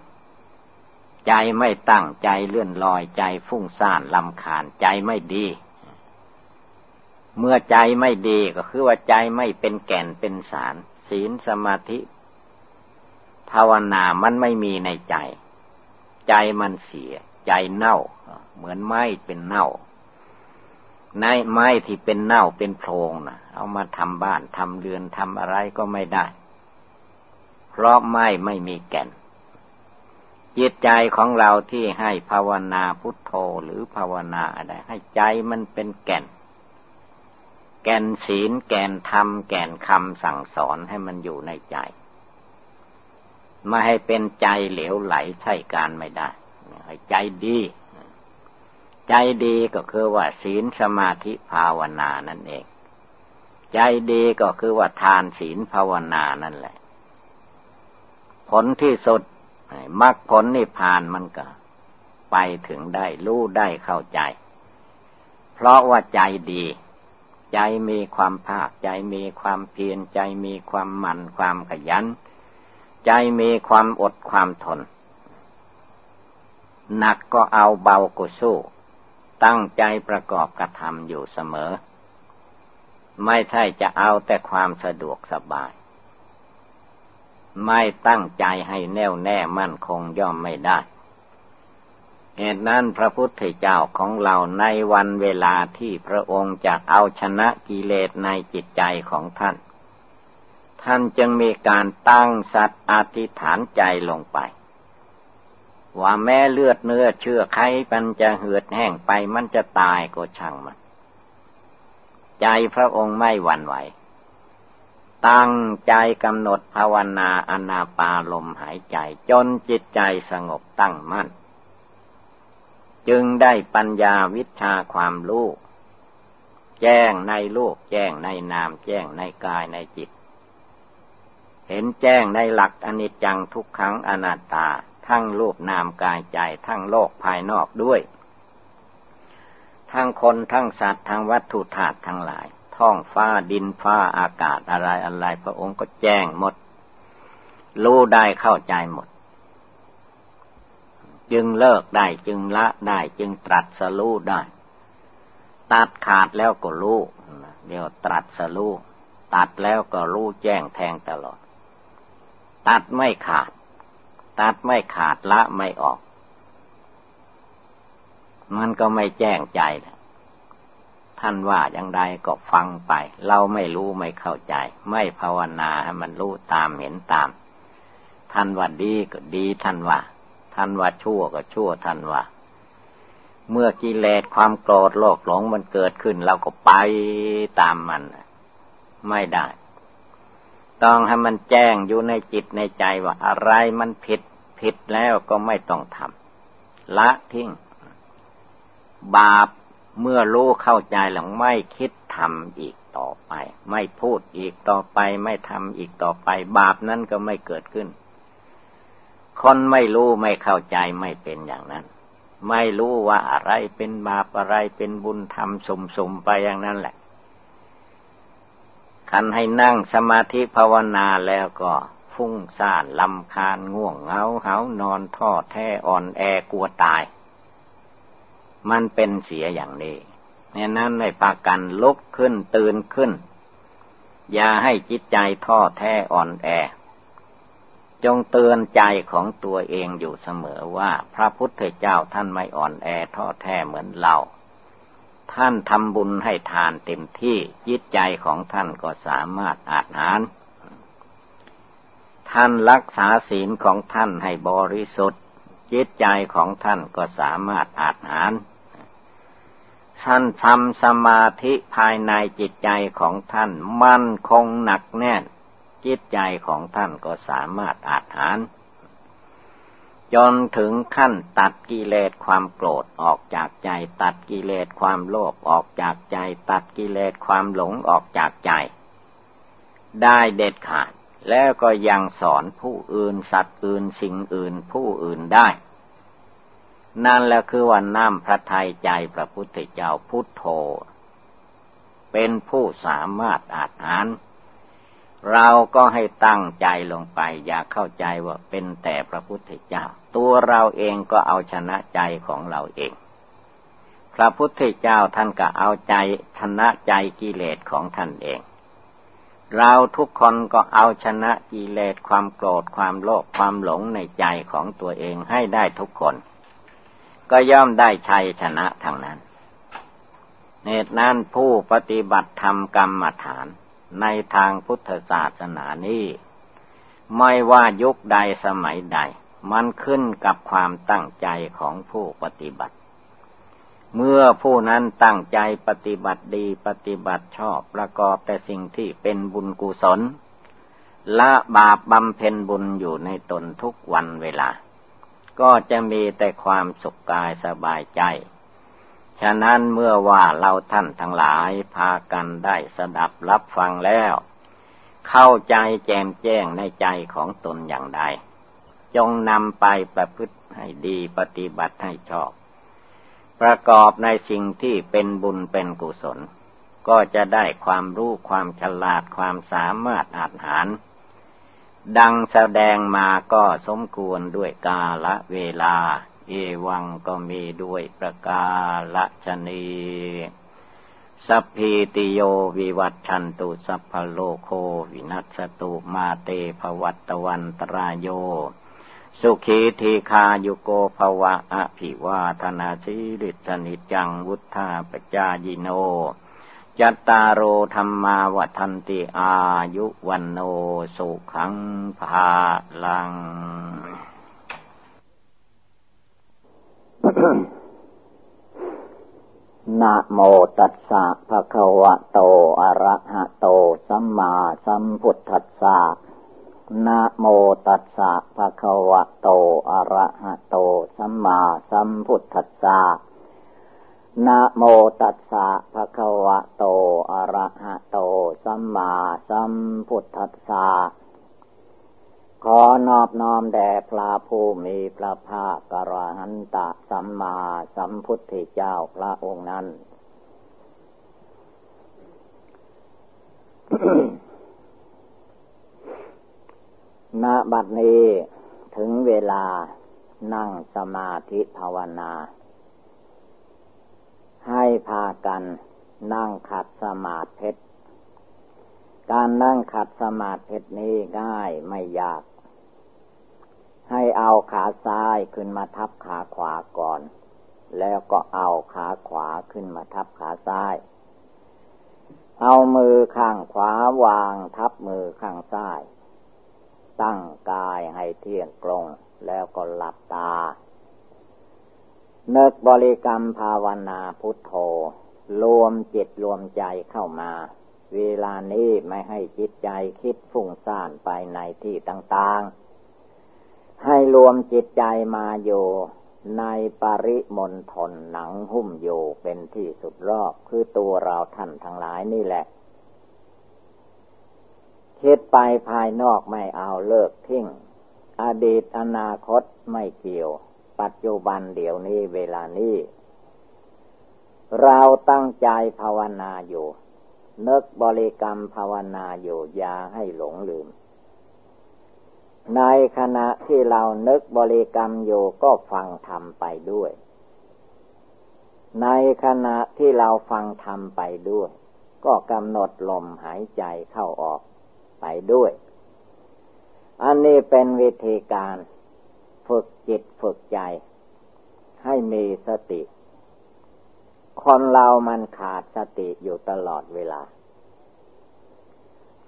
ใจไม่ตั้งใจเลื่อนลอยใจฟุ้งซ่านลำคาญใจไม่ดี เมื่อใจไม่ดีก็คือว่าใจไม่เป็นแก่นเป็นสาร ศีลสมาธิ ภาวนามันไม่มีในใจ ใจมันเสีย ใจเน่า เหมือนไม้เป็นเน่าในไม้ที่เป็นเน่าเป็นโพรงนะเอามาทำบ้านทำเรือนทำอะไรก็ไม่ได้ เพราะไม้ไม่มีแก่น จิตใจของเราที่ให้ภาวนาพุทโธหรือภาวนาอะไรให้ใจมันเป็นแก่น แก่นศีลแก่นธรรม แก่นคำสั่งสอนให้มันอยู่ในใจไม่ให้เป็นใจเหลวไหลใช่การไม่ได้ให้ใจดี ใจดีก็คือว่าศีลสมาธิภาวนานั่นเอง ใจดีก็คือว่าทานศีลภาวนานั่นแหละ ผลที่สุด มรรคผลนิพพานมันก็ ไปถึงได้รู้ได้เข้าใจ เพราะว่าใจดี ใจมีความภาค ใจมีความเพียรใจมีความหมั่นความขยัน ใจมีความอดความทน หนักก็เอาเบาก็สู้ ตั้งใจประกอบกระทำอยู่เสมอ ไม่ใช่จะเอาแต่ความสะดวกสบาย ไม่ตั้งใจให้แน่วแน่มั่นคงย่อมไม่ได้ เหตุนั้นพระพุทธเจ้าของเราในวันเวลาที่พระองค์จะเอาชนะกิเลสในจิตใจของท่าน ท่านจึงมีการตั้งสัตว์อธิษฐานใจลงไป ว่าแม้เลือดเนื้อเชื่อไขมันจะเหือดแห้งไปมันจะตายก็ช่างมัน ใจพระองค์ไม่หวั่นไหว ตั้งใจกำหนดภาวนาอนาปาลมหายใจ จนจิตใจสงบตั้งมั่น จึงได้ปัญญาวิชาความรู้แจ้งในโลกแจ้งในนาม แจ้งในกายในจิต เห็นแจ้งในหลักอนิจจังทุกขังอนัตตา ทั้งรูปนามกายใจทั้งโลกภายนอกด้วย ทั้งคนทั้งสัตว์ทั้งวัตถุธาตุทั้งหลาย ท้องฟ้าดินฟ้าอากาศอะไรอะไร พระองค์ก็แจ้งหมด รู้ได้เข้าใจหมด จึงเลิกได้จึงละได้จึงตรัสรู้ได้ ตัดขาดแล้วก็รู้เดี๋ยวตรัสรู้ตัดแล้วก็รู้แจ้งแทงตลอด ตัดไม่ขาด ตัดไม่ขาดละไม่ออก มันก็ไม่แจ้งใจ ท่านว่าอย่างใดก็ฟังไป เราไม่รู้ไม่เข้าใจ ไม่ภาวนาให้มันรู้ตามเห็นตาม ท่านว่าดีก็ดีท่านว่า ท่านว่าชั่วก็ชั่วท่านว่า เมื่อกิเลสความโกรธโลภหลงมันเกิดขึ้น เราก็ไปตามมัน ไม่ได้ ต้องให้มันแจ้งอยู่ในจิตในใจว่าอะไรมันผิดผิดแล้วก็ไม่ต้องทำละทิ้งบาป เมื่อรู้เข้าใจแล้วไม่คิดทำอีกต่อไป ไม่พูดอีกต่อไป ไม่ทำอีกต่อไป บาปนั้นก็ไม่เกิดขึ้น คนไม่รู้ไม่เข้าใจไม่เป็นอย่างนั้น ไม่รู้ว่าอะไรเป็นบาปอะไรเป็นบุญทำสมๆไปอย่างนั้นแหละคันให้นั่งสมาธิภาวนาแล้วก็ฟุ้งซ่านลำคาญง่วงเหงาเหานอนท้อแท้อ่อนแอกลัวตาย มันเป็นเสียอย่างนี้เนี่ยนั้นในปากันลุกขึ้นตื่นขึ้น อย่าให้จิตใจท้อแท้อ่อนแอ จงเตือนใจของตัวเองอยู่เสมอว่า พระพุทธเจ้าท่านไม่อ่อนแอท้อแท้เหมือนเราท่านทำบุญให้ทานเต็มที่จิตใจของท่านก็สามารถอาหาร ท่านรักษาศีลของท่านให้บริสุทธิ์ จิตใจของท่านก็สามารถอาหาร ท่านทำสมาธิภายในจิตใจของท่าน มั่นคงหนักแน่น จิตใจของท่านก็สามารถอาจหารจนถึงขั้นตัดกิเลสความโกรธออกจากใจ ตัดกิเลสความโลภออกจากใจ ตัดกิเลสความหลงออกจากใจ ได้เด็ดขาด แล้วก็ยังสอนผู้อื่นสัตว์อื่นสิ่งอื่นผู้อื่นได้ นั่นแหละคือวันน้ำพระทัยใจพระพุทธเจ้าพุทโธ เป็นผู้สามารถอาจหาร เราก็ให้ตั้งใจลงไป อย่าเข้าใจว่าเป็นแต่พระพุทธเจ้า ตัวเราเองก็เอาชนะใจของเราเอง พระพุทธเจ้าท่านก็เอาใจชนะใจกิเลสของท่านเอง เราทุกคนก็เอาชนะกิเลสความโกรธความโลภความหลงในใจของตัวเองให้ได้ทุกคน ก็ย่อมได้ชัยชนะทางนั้น เหตุนั้นผู้ปฏิบัติธรรมกรรมฐานในทางพุทธศาสนานี้ไม่ว่ายุคใดสมัยใด มันขึ้นกับความตั้งใจของผู้ปฏิบัติ เมื่อผู้นั้นตั้งใจปฏิบัติดีปฏิบัติชอบประกอบแต่สิ่งที่เป็นบุญกุศล ละบาปบำเพ็ญบุญอยู่ในตนทุกวันเวลา ก็จะมีแต่ความสุขกายสบายใจ ฉะนั้นเมื่อว่าเราท่านทั้งหลายพากันได้สดับรับฟังแล้ว เข้าใจแจมแจ้งในใจของตนอย่างใด จงนำไปประพฤติให้ดีปฏิบัติให้ชอบ ประกอบในสิ่งที่เป็นบุญเป็นกุศล ก็จะได้ความรู้ความฉลาดความสามารถอาหาร ดังแสดงมาก็สมควรด้วยกาละเวลา เอวังก็มีด้วยประกาศนีสัพพิติโยวิวัตชันตุสัพพโลโควินัสตุมาเตภวัตวันตรายโย สุขีทีคายุโกภวะอภิวาธนาสิริสนิจังวุธาปจายิโน จัตตารโอธรรมาวัันติอายุวันโนสุขังภาลัง นะโมตัสสะภะคะวะโต อะระหะโต สัมมาสัมพุทธัสสะนะโมตัสสะภะคะวะโต อะระหะโต สัมมาสัมพุทธัสสะ นะโมตัสสะภะคะวะโต อะระหะโต สัมมาสัมพุทธัสสะ ขอนอบน้อมแด่พระผู้มีพระภาคกรหันตะสัมมาสัมพุทธเจ้าพระองค์นั้น ณ บัดนี้ถึงเวลานั่งสมาธิภาวนา ให้พากันนั่งขัดสมาธิการนั่งขัดสมาธินี้ง่ายไม่ยาก ให้เอาขาซ้ายขึ้นมาทับขาขวาก่อน แล้วก็เอาขาขวาขึ้นมาทับขาซ้าย เอามือข้างขวาวางทับมือข้างซ้าย ตั้งกายให้เที่ยงตรงแล้วก็หลับตา นึกบริกรรมภาวนาพุทโธ รวมจิตรวมใจเข้ามา เวลานี้ไม่ให้จิตใจคิดฟุ้งซ่านไปในที่ต่างๆ ให้รวมจิตใจมาอยู่ในปริมณฑลหนังหุ้มอยู่เป็นที่สุดรอบคือตัวเราท่านทั้งหลายนี่แหละ คิดไปภายนอกไม่เอาเลิกทิ้ง อดีตอนาคตไม่เกี่ยว ปัจจุบันเดี๋ยวนี้เวลานี้ เราตั้งใจภาวนาอยู่ นึกบริกรรมภาวนาอยู่อย่าให้หลงลืม ในขณะที่เรานึกบริกรรมอยู่ก็ฟังธรรมไปด้วย ในขณะที่เราฟังธรรมไปด้วย ก็กำหนดลมหายใจเข้าออกไปด้วย อันนี้เป็นวิธีการ ฝึกจิตฝึกใจ ให้มีสติ คนเรามันขาดสติอยู่ตลอดเวลา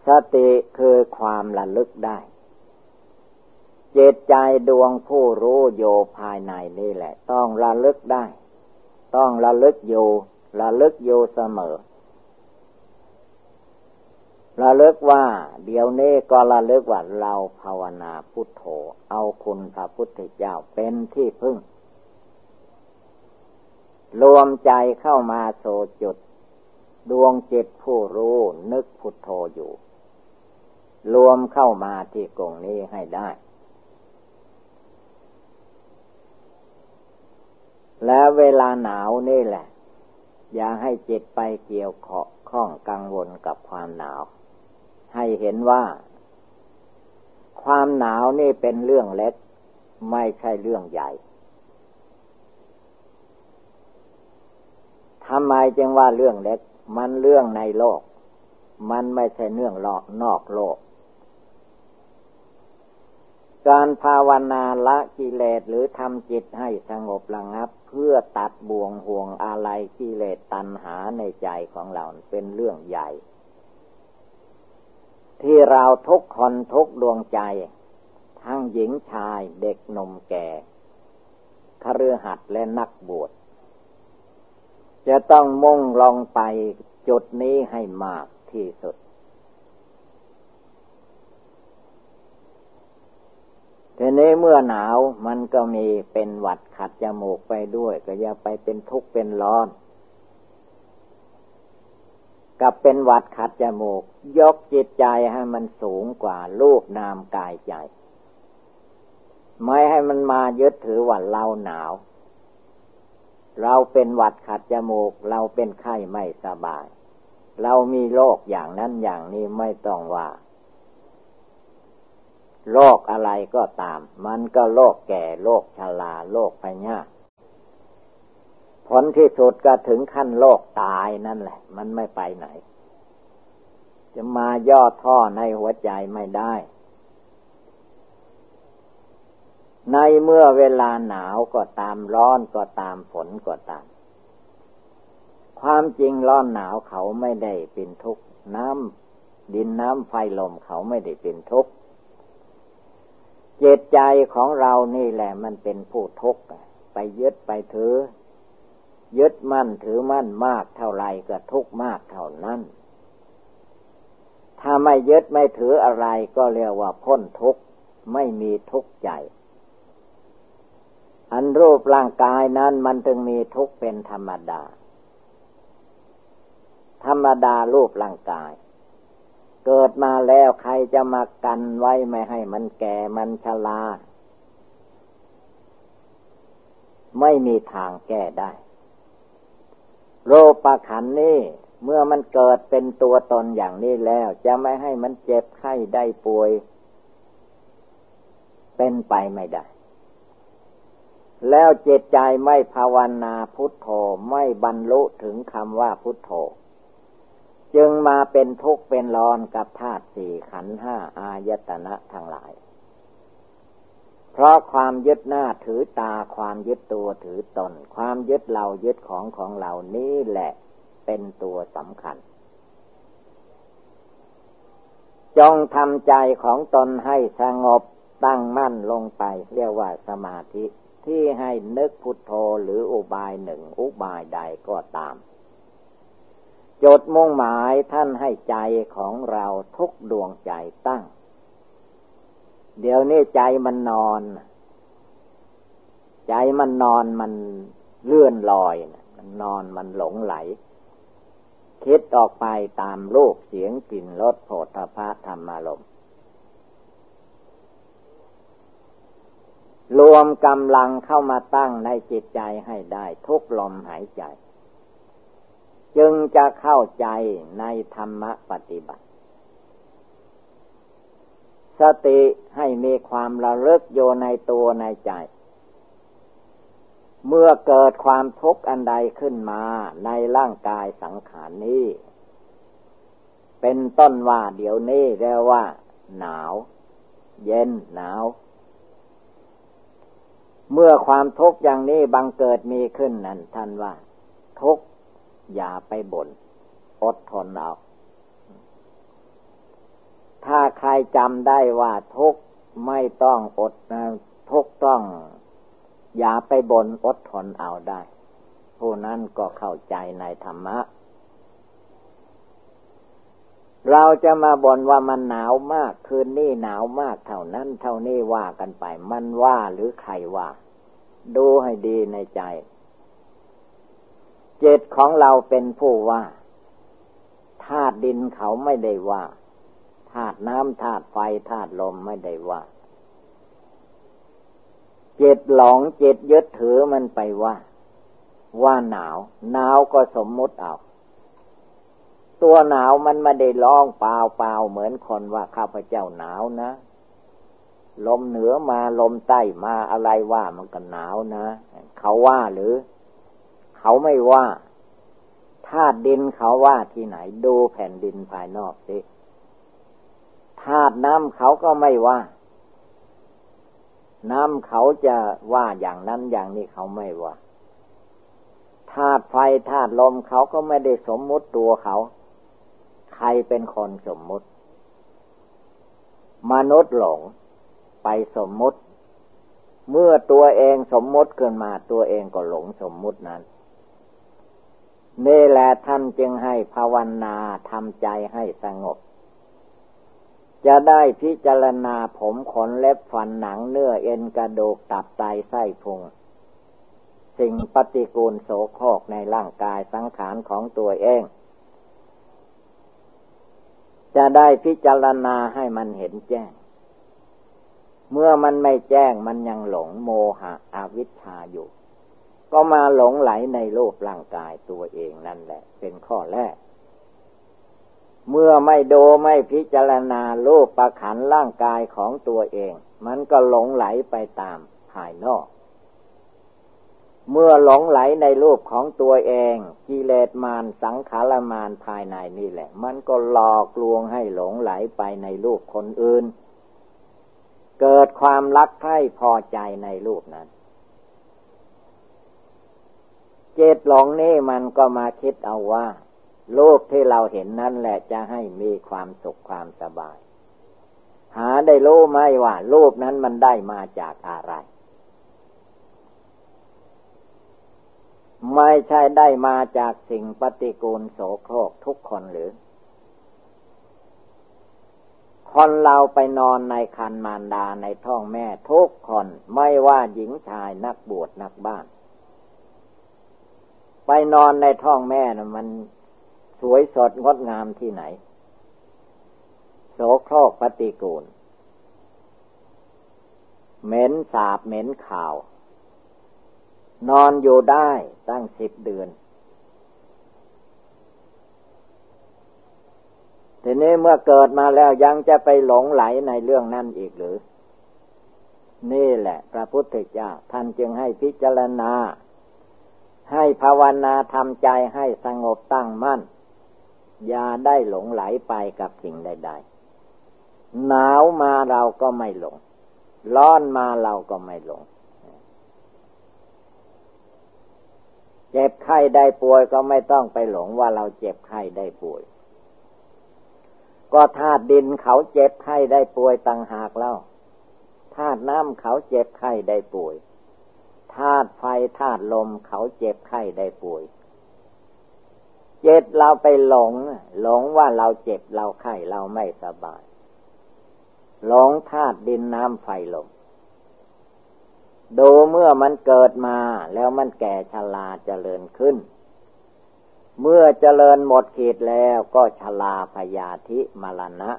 สติคือความระลึกได้จิตใจดวงผู้รู้โยภายในนี่แหละ ต้องระลึกได้ ต้องระลึกอยู่ระลึกอยู่เสมอ ระลึกว่า เดี๋ยวนี้ก็ระลึกว่าเราภาวนาพุทโธ เอาคุณพระพุทธเจ้าเป็นที่พึ่ง รวมใจเข้ามาโสจุด ดวงจิตผู้รู้นึกพุทโธอยู่ รวมเข้ามาที่กงนี้ให้ได้ แล้วเวลาหนาวนี่แหละ อย่าให้จิตไปเกี่ยวข้องกังวลกับความหนาว ให้เห็นว่า ความหนาวนี่เป็นเรื่องเล็ก ไม่ใช่เรื่องใหญ่ทำไมจึงว่าเรื่องเล็ก มันเรื่องในโลก มันไม่ใช่เรื่องนอกโลก การภาวนาละกิเลสหรือทำจิตให้สงบระงับ เพื่อตัดบ่วงห่วงอะไรกิเลสตัณหาในใจของเราเป็นเรื่องใหญ่ ที่เราทุกคนทุกดวงใจ ทั้งหญิงชายเด็กหนุ่มแก่คฤหัสถ์และนักบวชจะต้องมุ่งลงไปจุดนี้ให้มากที่สุดทีนี้เมื่อหนาวมันก็มีเป็นหวัดขัดจมูกไปด้วย ก็อย่าไปเป็นทุกข์เป็นร้อน กับเป็นหวัดขัดจมูก ยกจิตใจให้มันสูงกว่ารูปนามกายใจ ไม่ให้มันมายึดถือว่าเราหนาว เราเป็นหวัดขัดจมูก เราเป็นไข้ไม่สบาย เรามีโรคอย่างนั้นอย่างนี้ไม่ต้องว่าโรคอะไรก็ตาม มันก็โรคแก่โรคชราโรคพยาธิผลที่สุดก็ถึงขั้นโรคตายนั่นแหละ มันไม่ไปไหน จะมาย่อท่อในหัวใจไม่ได้ ในเมื่อเวลาหนาวก็ตามร้อนก็ตามฝนก็ตาม ความจริงร้อนหนาวเขาไม่ได้เป็นทุกข์น้ำดินน้ำไฟลมเขาไม่ได้เป็นทุกข์เจตใจของเรานี่แหละมันเป็นผู้ทุกข์ไปยึดไปถือ ยึดมั่นถือมั่นมากเท่าไรก็ทุกข์มากเท่านั้น ถ้าไม่ยึดไม่ถืออะไรก็เรียกว่าพ้นทุกข์ไม่มีทุกข์ใจ อันรูปร่างกายนั้นมันจึงมีทุกข์เป็นธรรมดา ธรรมดารูปร่างกาย เกิดมาแล้วใครจะมากันไว้ไม่ให้มันแก่มันชราไม่มีทางแก้ได้โรคปะขันนี่ เมื่อมันเกิดเป็นตัวตนอย่างนี้แล้ว จะไม่ให้มันเจ็บไข้ได้ป่วย เป็นไปไม่ได้ แล้วเจตใจไม่ภาวนาพุทโธไม่บรรลุถึงคำว่าพุทโธ จึงมาเป็นทุกข์เป็นร้อนกับธาตุสี่ขันห้าอายตนะทั้งหลาย เพราะความยึดหน้าถือตาความยึดตัวถือตน ความยึดเรายึดของของเรานี้แหละ เป็นตัวสำคัญ จงทำใจของตนให้สงบตั้งมั่นลงไป เรียกว่าสมาธิที่ให้นึกพุทโธหรืออุบายหนึ่งอุบายใดก็ตามจดมุ่งหมายท่านให้ใจของเราทุกดวงใจตั้ง เดี๋ยวนี้ใจมันนอน ใจมันนอนมันเลื่อนลอย มันนอนมันหลงไหล คิดออกไปตามลูกเสียงกลิ่นรสโผฏฐะธรรมารมรวมกำลังเข้ามาตั้งในจิตใจให้ได้ทุกลมหายใจ จึงจะเข้าใจในธรรมปฏิบัติ สติให้มีความระลึกโยในตัวในใจ เมื่อเกิดความทุกข์อันใดขึ้นมาในร่างกายสังขารนี้ เป็นต้นว่าเดี๋ยวนี้เรียกว่า หนาว เย็นหนาว เมื่อความทุกข์อย่างนี้บังเกิดมีขึ้นนั้นท่านว่า ทุกข์อย่าไปบน่นอดทนเอา ถ้าใครจำได้ว่าทุกไม่ต้องอดทุกต้อง อย่าไปบน่นอดทนเอาได้ ผู้นั้นก็เข้าใจในธรรมะ เราจะมาบ่นว่ามันหนาวมาก คืนนี้หนาวมากเท่านั้น เท่านี้ว่ากันไป มันว่าหรือใครว่า ดูให้ดีในใจ เจตของเราเป็นผู้ว่าธาตุดินเขาไม่ได้ว่าธาตุน้ำธาตุไฟธาตุลมไม่ได้ว่า จิตหลงจิตยึดถือมันไปว่า ว่าหนาว หนาวก็สมมุติเอา ตัวหนาวมันไม่ได้ร้องเปล่าเปล่าเหมือนคนว่าข้าพเจ้าหนาวนะ ลมเหนือมาลมใต้มาอะไรว่ามันก็หนาวนะ เขาว่าหรือ เขาไม่ว่าธาตุดินเขาว่าที่ไหนดูแผ่นดินภายนอกสิธาตุน้ำเขาก็ไม่ว่า น้ำเขาจะว่าอย่างนั้นอย่างนี้เขาไม่ว่าธาตุไฟธาตุลมเขาก็ไม่ได้สมมุติตัวเขา ใครเป็นคนสมมุติ มนุษย์หลงไปสมมุติ เมื่อตัวเองสมมุติเกินมาตัวเองก็หลงสมมุตินั้นนี่แหละท่านจึงให้ภาวนาทำใจให้สงบ จะได้พิจารณาผมขนเล็บฟันหนังเนื้อเอ็นกระดูกตับไตไส้พุง สิ่งปฏิกูลโสโครกในร่างกายสังขารของตัวเอง จะได้พิจารณาให้มันเห็นแจ้ง เมื่อมันไม่แจ้งมันยังหลงโมหะอวิชชาอยู่ ก็มาหลงไหลในโลกร่างกายตัวเองนั่นแหละ เป็นข้อแรก เมื่อไม่ดูไม่พิจารณารูปประขันร่างกายของตัวเอง มันก็หลงไหลไปตามภายนอก เมื่อหลงไหลในรูปของตัวเองกิเลสมารสังขารมารภายในนี่แหละ มันก็หลอกลวงให้หลงไหลไปในรูปคนอื่น เกิดความรักใคร่พอใจในรูปนั้นเจตหลงนี่มันก็มาคิดเอาว่า รูปที่เราเห็นนั่นแหละจะให้มีความสุขความสบาย หาได้รู้ไหมว่ารูปนั้นมันได้มาจากอะไร ไม่ใช่ได้มาจากสิ่งปฏิกูลโสโครกทุกคนหรือ คนเราไปนอนในคันมารดาในท้องแม่ทุกคนไม่ว่าหญิงชายนักบวชนักบ้าน ไปนอนในท้องแม่นะมัน สวยสดงดงามที่ไหน โสโครกปฏิกูล เหม็นสาบเหม็นข่าว นอนอยู่ได้ตั้งสิบเดือนทีนี้เมื่อเกิดมาแล้วยังจะไปหลงไหลในเรื่องนั้นอีกหรือ นี่แหละ พระพุทธเจ้าท่านจึงให้พิจารณา ให้ภาวนาทำใจให้สงบตั้งมั่น อย่าได้หลงไหลไปกับสิ่งใดๆหนาวมาเราก็ไม่หลง ร้อนมาเราก็ไม่หลง เจ็บไข้ได้ป่วยก็ไม่ต้องไปหลงว่าเราเจ็บไข้ได้ป่วย ก็ธาตุดินเขาเจ็บไข้ได้ป่วยต่างหากเล่าธาตุน้ำเขาเจ็บไข้ได้ป่วยธาตุไฟธาตุลมเขาเจ็บไข้ได้ป่วย จ็บเราไปหลง หลงว่าเราเจ็บเราไข้เราไม่สบาย หลงธาตุดินน้ำไฟลมดูเมื่อมันเกิดมาแล้วมันแก่ชราเจริญขึ้น เมื่อเจริญหมดขีดแล้วก็ชราพยาธิมรณะ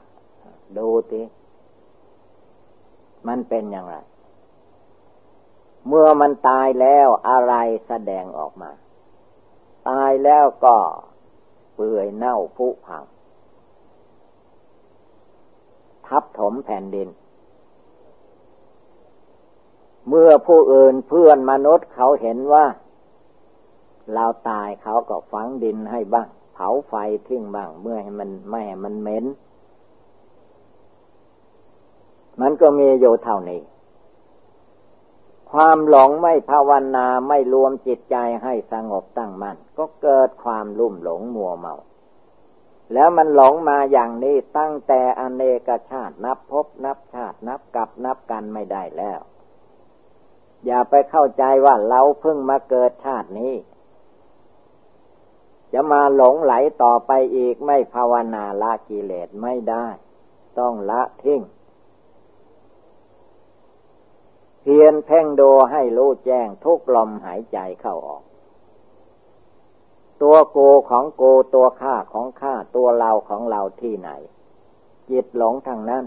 ดูทีมันเป็นอย่างไร เมื่อมันตายแล้วอะไรแสดงออกมา ตายแล้วก็ เปื่อยเน่าผุพังทับถมแผ่นดิน เมื่อผู้อื่นเพื่อนมนุษย์เขาเห็นว่า เราตายเขาก็ฝังดินให้บ้าง เผาไฟทิ้งบ้าง เมื่อให้มันไม่ให้มันเหม็น มันก็มีอยู่เท่านี้ ความหลงไม่ภาวนาไม่รวมจิตใจให้สงบตั้งมัน่นก็เกิดความลุ่มหลงมัวเมา แล้วมันหลงมาอย่างนี้ตั้งแต่อเนกชาตินับพบนับชาตินับกับนับกันไม่ได้แล้ว อย่าไปเข้าใจว่าเราเพิ่งมาเกิดชาตินี้ จะมาหลงไหลต่อไปอีกไม่ภาวนาละกิเลสไม่ได้ ต้องละทิ้งเพียนเพ่งดูให้รู้แจ้งทุกลมหายใจเข้าออก ตัวโกของโกตัวข้าของข้าตัวเราของเราที่ไหน จิตหลงทางนั้น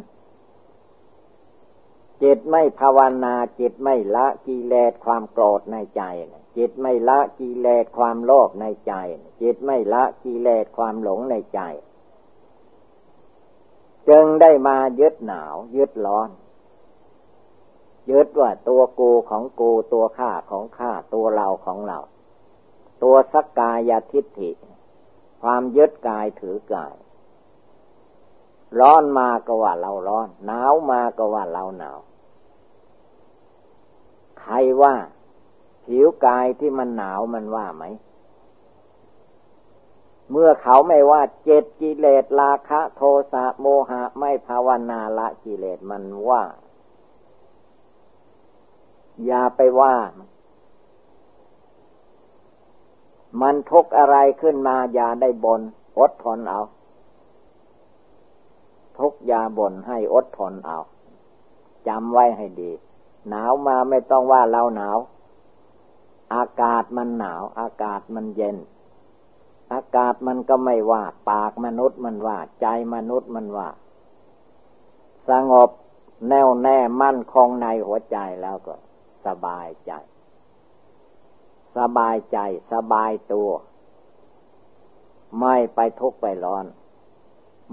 จิตไม่ภาวนาจิตไม่ละกิเลสความโกรธในใจ จิตไม่ละกิเลสความโลภในใจ จิตไม่ละกิเลสความหลงในใจ จึงได้มายึดหนาวยึดร้อน ยึดว่าตัวกูของกูตัวข้าของข้าตัวเราของเรา ตัวสักกายทิฏฐิ ความยึดกายถือกาย ร้อนมาก็ว่าเราร้อน หนาวมาก็ว่าเราหนาว ใครว่า ผิวกายที่มันหนาวมันว่าไหมเมื่อเขาไม่ว่าเจตกิเลสราคะ โทสะโมหะไม่ภาวนาละกิเลสมันว่า อย่าไปว่า มันทุกอะไรขึ้นมา อย่าได้บน อดทนเอา ทุกยาบ่นให้อดทนเอาจำไว้ให้ดี หนาวมาไม่ต้องว่าเราหนาว อากาศมันหนาว อากาศมันเย็น อากาศมันก็ไม่ว่า ปากมนุษย์มันว่า ใจมนุษย์มันว่า สงบแน่วแน่มั่นคงในหัวใจแล้วก็ สบายใจ สบายใจสบายตัว ไม่ไปทุกข์ไปร้อน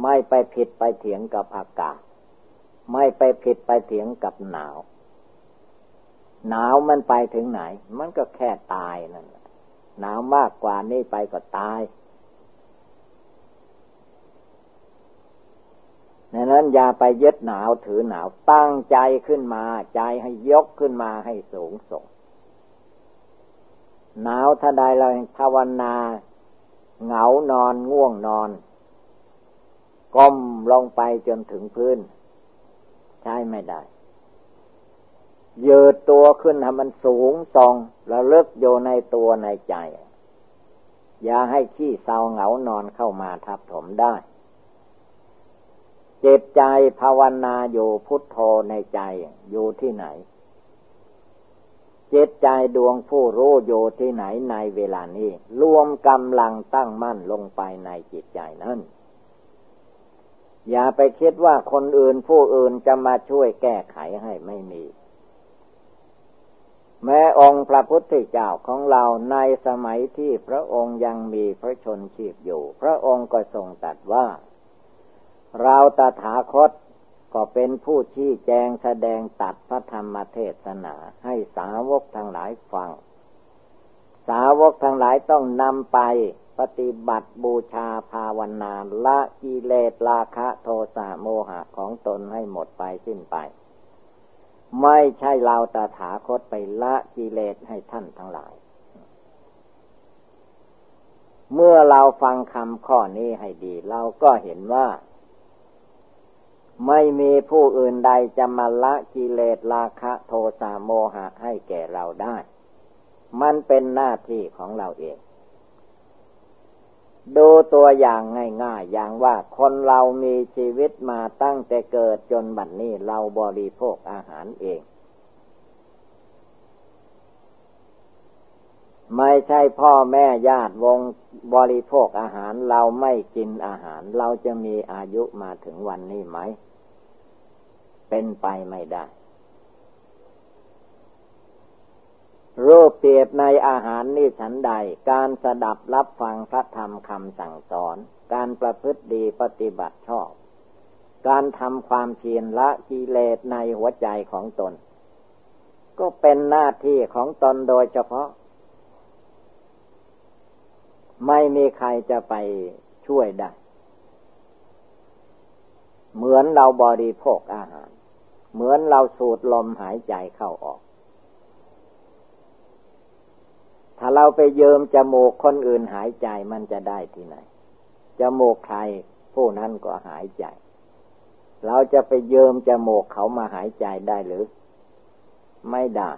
ไม่ไปผิดไปเถียงกับอากาศ ไม่ไปผิดไปเถียงกับหนาว หนาวมันไปถึงไหน มันก็แค่ตายนั่นหนาวมากกว่านี้ไปก็ตาย ดังนั้นอย่าไปยึดหนาวถือหนาวตั้งใจขึ้นมา ใจให้ยกขึ้นมาให้สูงส่ง หนาวถ้าใดเราภาวนา เหงานอนง่วงนอน ก้มลงไปจนถึงพื้น ใช้ไม่ได้ยืดตัวขึ้นให้มันสูงส่งแล้วเลิกโยในตัวในใจ อย่าให้ขี้เศร้าเหงานอนเข้ามาทับถมได้ จ็บใจภาวนาอยู่พุทโธในใจอยู่ที่ไหนเจ็บใจดวงผู้รู้อยู่ที่ไหนในเวลานี้ รวมกำลังตั้งมั่นลงไปในจิตใจนั้น อย่าไปคิดว่าคนอื่นผู้อื่นจะมาช่วยแก้ไขให้ไม่มี แม้องค์พระพุทธเจ้าของเราในสมัยที่พระองค์ยังมีพระชนชีพอยู่ พระองค์ก็ทรงตัดว่า เราตถาคตก็เป็นผู้ชี้แจงแสดงตัดพระธรรมเทศนาให้สาวกทั้งหลายฟัง สาวกทั้งหลายต้องนำไปปฏิบัติบูชาภาวนาละกิเลสราคะโทสะโมหะของตนให้หมดไปสิ้นไป ไม่ใช่เราตถาคตไปละกิเลสให้ท่านทั้งหลาย เมื่อเราฟังคำข้อนี้ให้ดี เราก็เห็นว่า ไม่มีผู้อื่นใดจะมาละกิเลสราคะโทสะโมหะให้แก่เราได้ มันเป็นหน้าที่ของเราเอง ดูตัวอย่างง่ายๆ อย่างว่าคนเรามีชีวิตมาตั้งแต่เกิดจนบัดนนี้เราบริโภคอาหารเอง ไม่ใช่พ่อแม่ญาติวงบริโภคอาหารเราไม่กินอาหาร เราจะมีอายุมาถึงวันนี้ไหม เป็นไปไม่ได้ รูปเปรียบในอาหารนี่ฉันใด การสดับรับฟังพระธรรมคำสั่งสอน การประพฤติดีปฏิบัติชอบ การทำความเพียรละกิเลสในหัวใจของตน ก็เป็นหน้าที่ของตนโดยเฉพาะ ไม่มีใครจะไปช่วยได้เหมือนเราบริโภคอาหาร เหมือนเราสูดลมหายใจเข้าออก ถ้าเราไปเยิมจมูกคนอื่นหายใจมันจะได้ที่ไหน จมูกใครผู้นั้นก็หายใจ เราจะไปเยิมจมูกเขามาหายใจได้หรือ ไม่ได้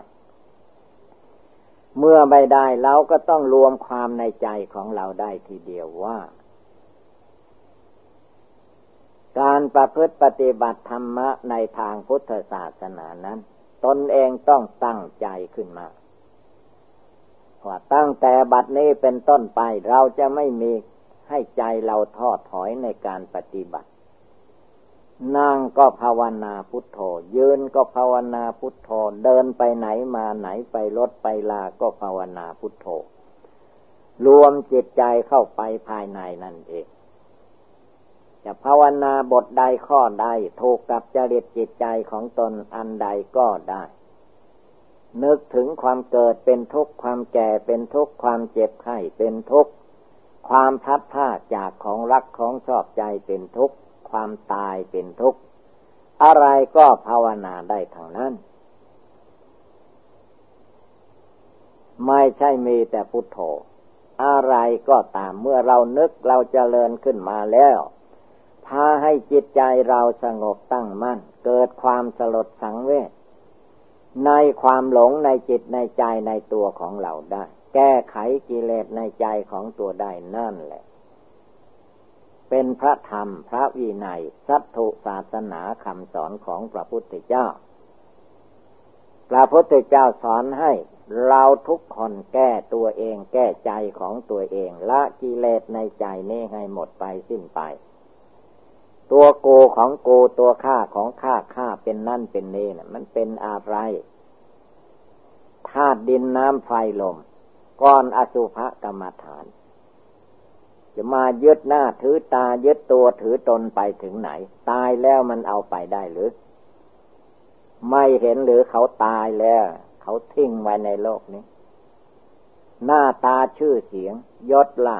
เมื่อไม่ได้เราก็ต้องรวมความในใจของเราได้ทีเดียวว่า การประพฤติปฏิบัติธรรมะในทางพุทธศาสนานั้น ตนเองต้องตั้งใจขึ้นมาว่าตั้งแต่บัดนี้เป็นต้นไปเราจะไม่มีให้ใจเราทอดถอยในการปฏิบัติ นั่งก็ภาวนาพุทโธ ยืนก็ภาวนาพุทโธ เดินไปไหนมาไหนไปรถไปลาก็ภาวนาพุทโธ รวมจิตใจเข้าไปภายในนั่นเอง จะภาวนาบทใดข้อใดถูกกับจริตจิตใจของตนอันใดก็ได้ นึกถึงความเกิดเป็นทุกข์ความแก่เป็นทุกข์ความเจ็บไข้เป็นทุกข์ความพัดผ้าจากของรักของชอบใจเป็นทุกข์ความตายเป็นทุกข์อะไรก็ภาวนาได้ทั้งนั้น ไม่ใช่มีแต่พุทโธอะไรก็ตามเมื่อเรานึกเราจเจริญขึ้นมาแล้ว พาให้จิตใจเราสงบตั้งมั่น เกิดความสลดสังเวชในความหลงในจิตในใจในตัวของเราได้ แก้ไขกิเลสในใจของตัวได้นั่นแหละ เป็นพระธรรมพระวินัยสัตถุศาสนาคำสอนของพระพุทธเจ้า พระพุทธเจ้าสอนให้เราทุกคนแก้ตัวเองแก้ใจของตัวเองละกิเลสในใจนี้ให้หมดไปสิ้นไป ตัวโกของโกตัวข้าของข้าข้าเป็นนั่นเป็นนี่นะมันเป็นอะไรธาตุดินน้ำไฟลมก้อนอสุภกรรมฐาน จะมายึดหน้าถือตายึดตัวถือตนไปถึงไหน ตายแล้วมันเอาไปได้หรือ ไม่เห็นหรือเขาตายแล้ว เขาทิ้งไว้ในโลกนี้ หน้าตาชื่อเสียงยศล่ะ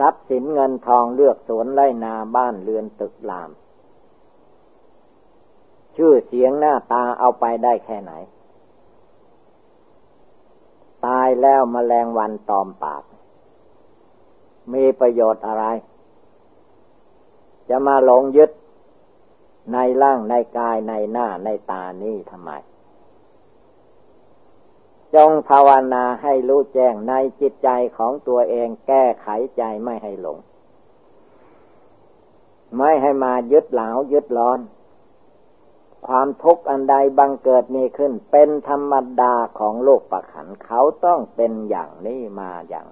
ทรัพย์สินเงินทองเลือกสวนไร่นาบ้านเรือนตึกราม ชื่อเสียงหน้าตาเอาไปได้แค่ไหน ตายแล้วมแมลงวันตอมปาก มีประโยชน์อะไร จะมาหลงยึดในร่างในกายในหน้าในตานี่ทำไม จงภาวนาให้รู้แจ้งในจิตใจของตัวเองแก้ไขใจไม่ให้หลง ไม่ให้มายึดเหลายึดร้อน ความทุกข์อันใดบังเกิดมีขึ้น เป็นธรรมดาของโลกประขันเขาต้องเป็นอย่างนี้มาอย่าง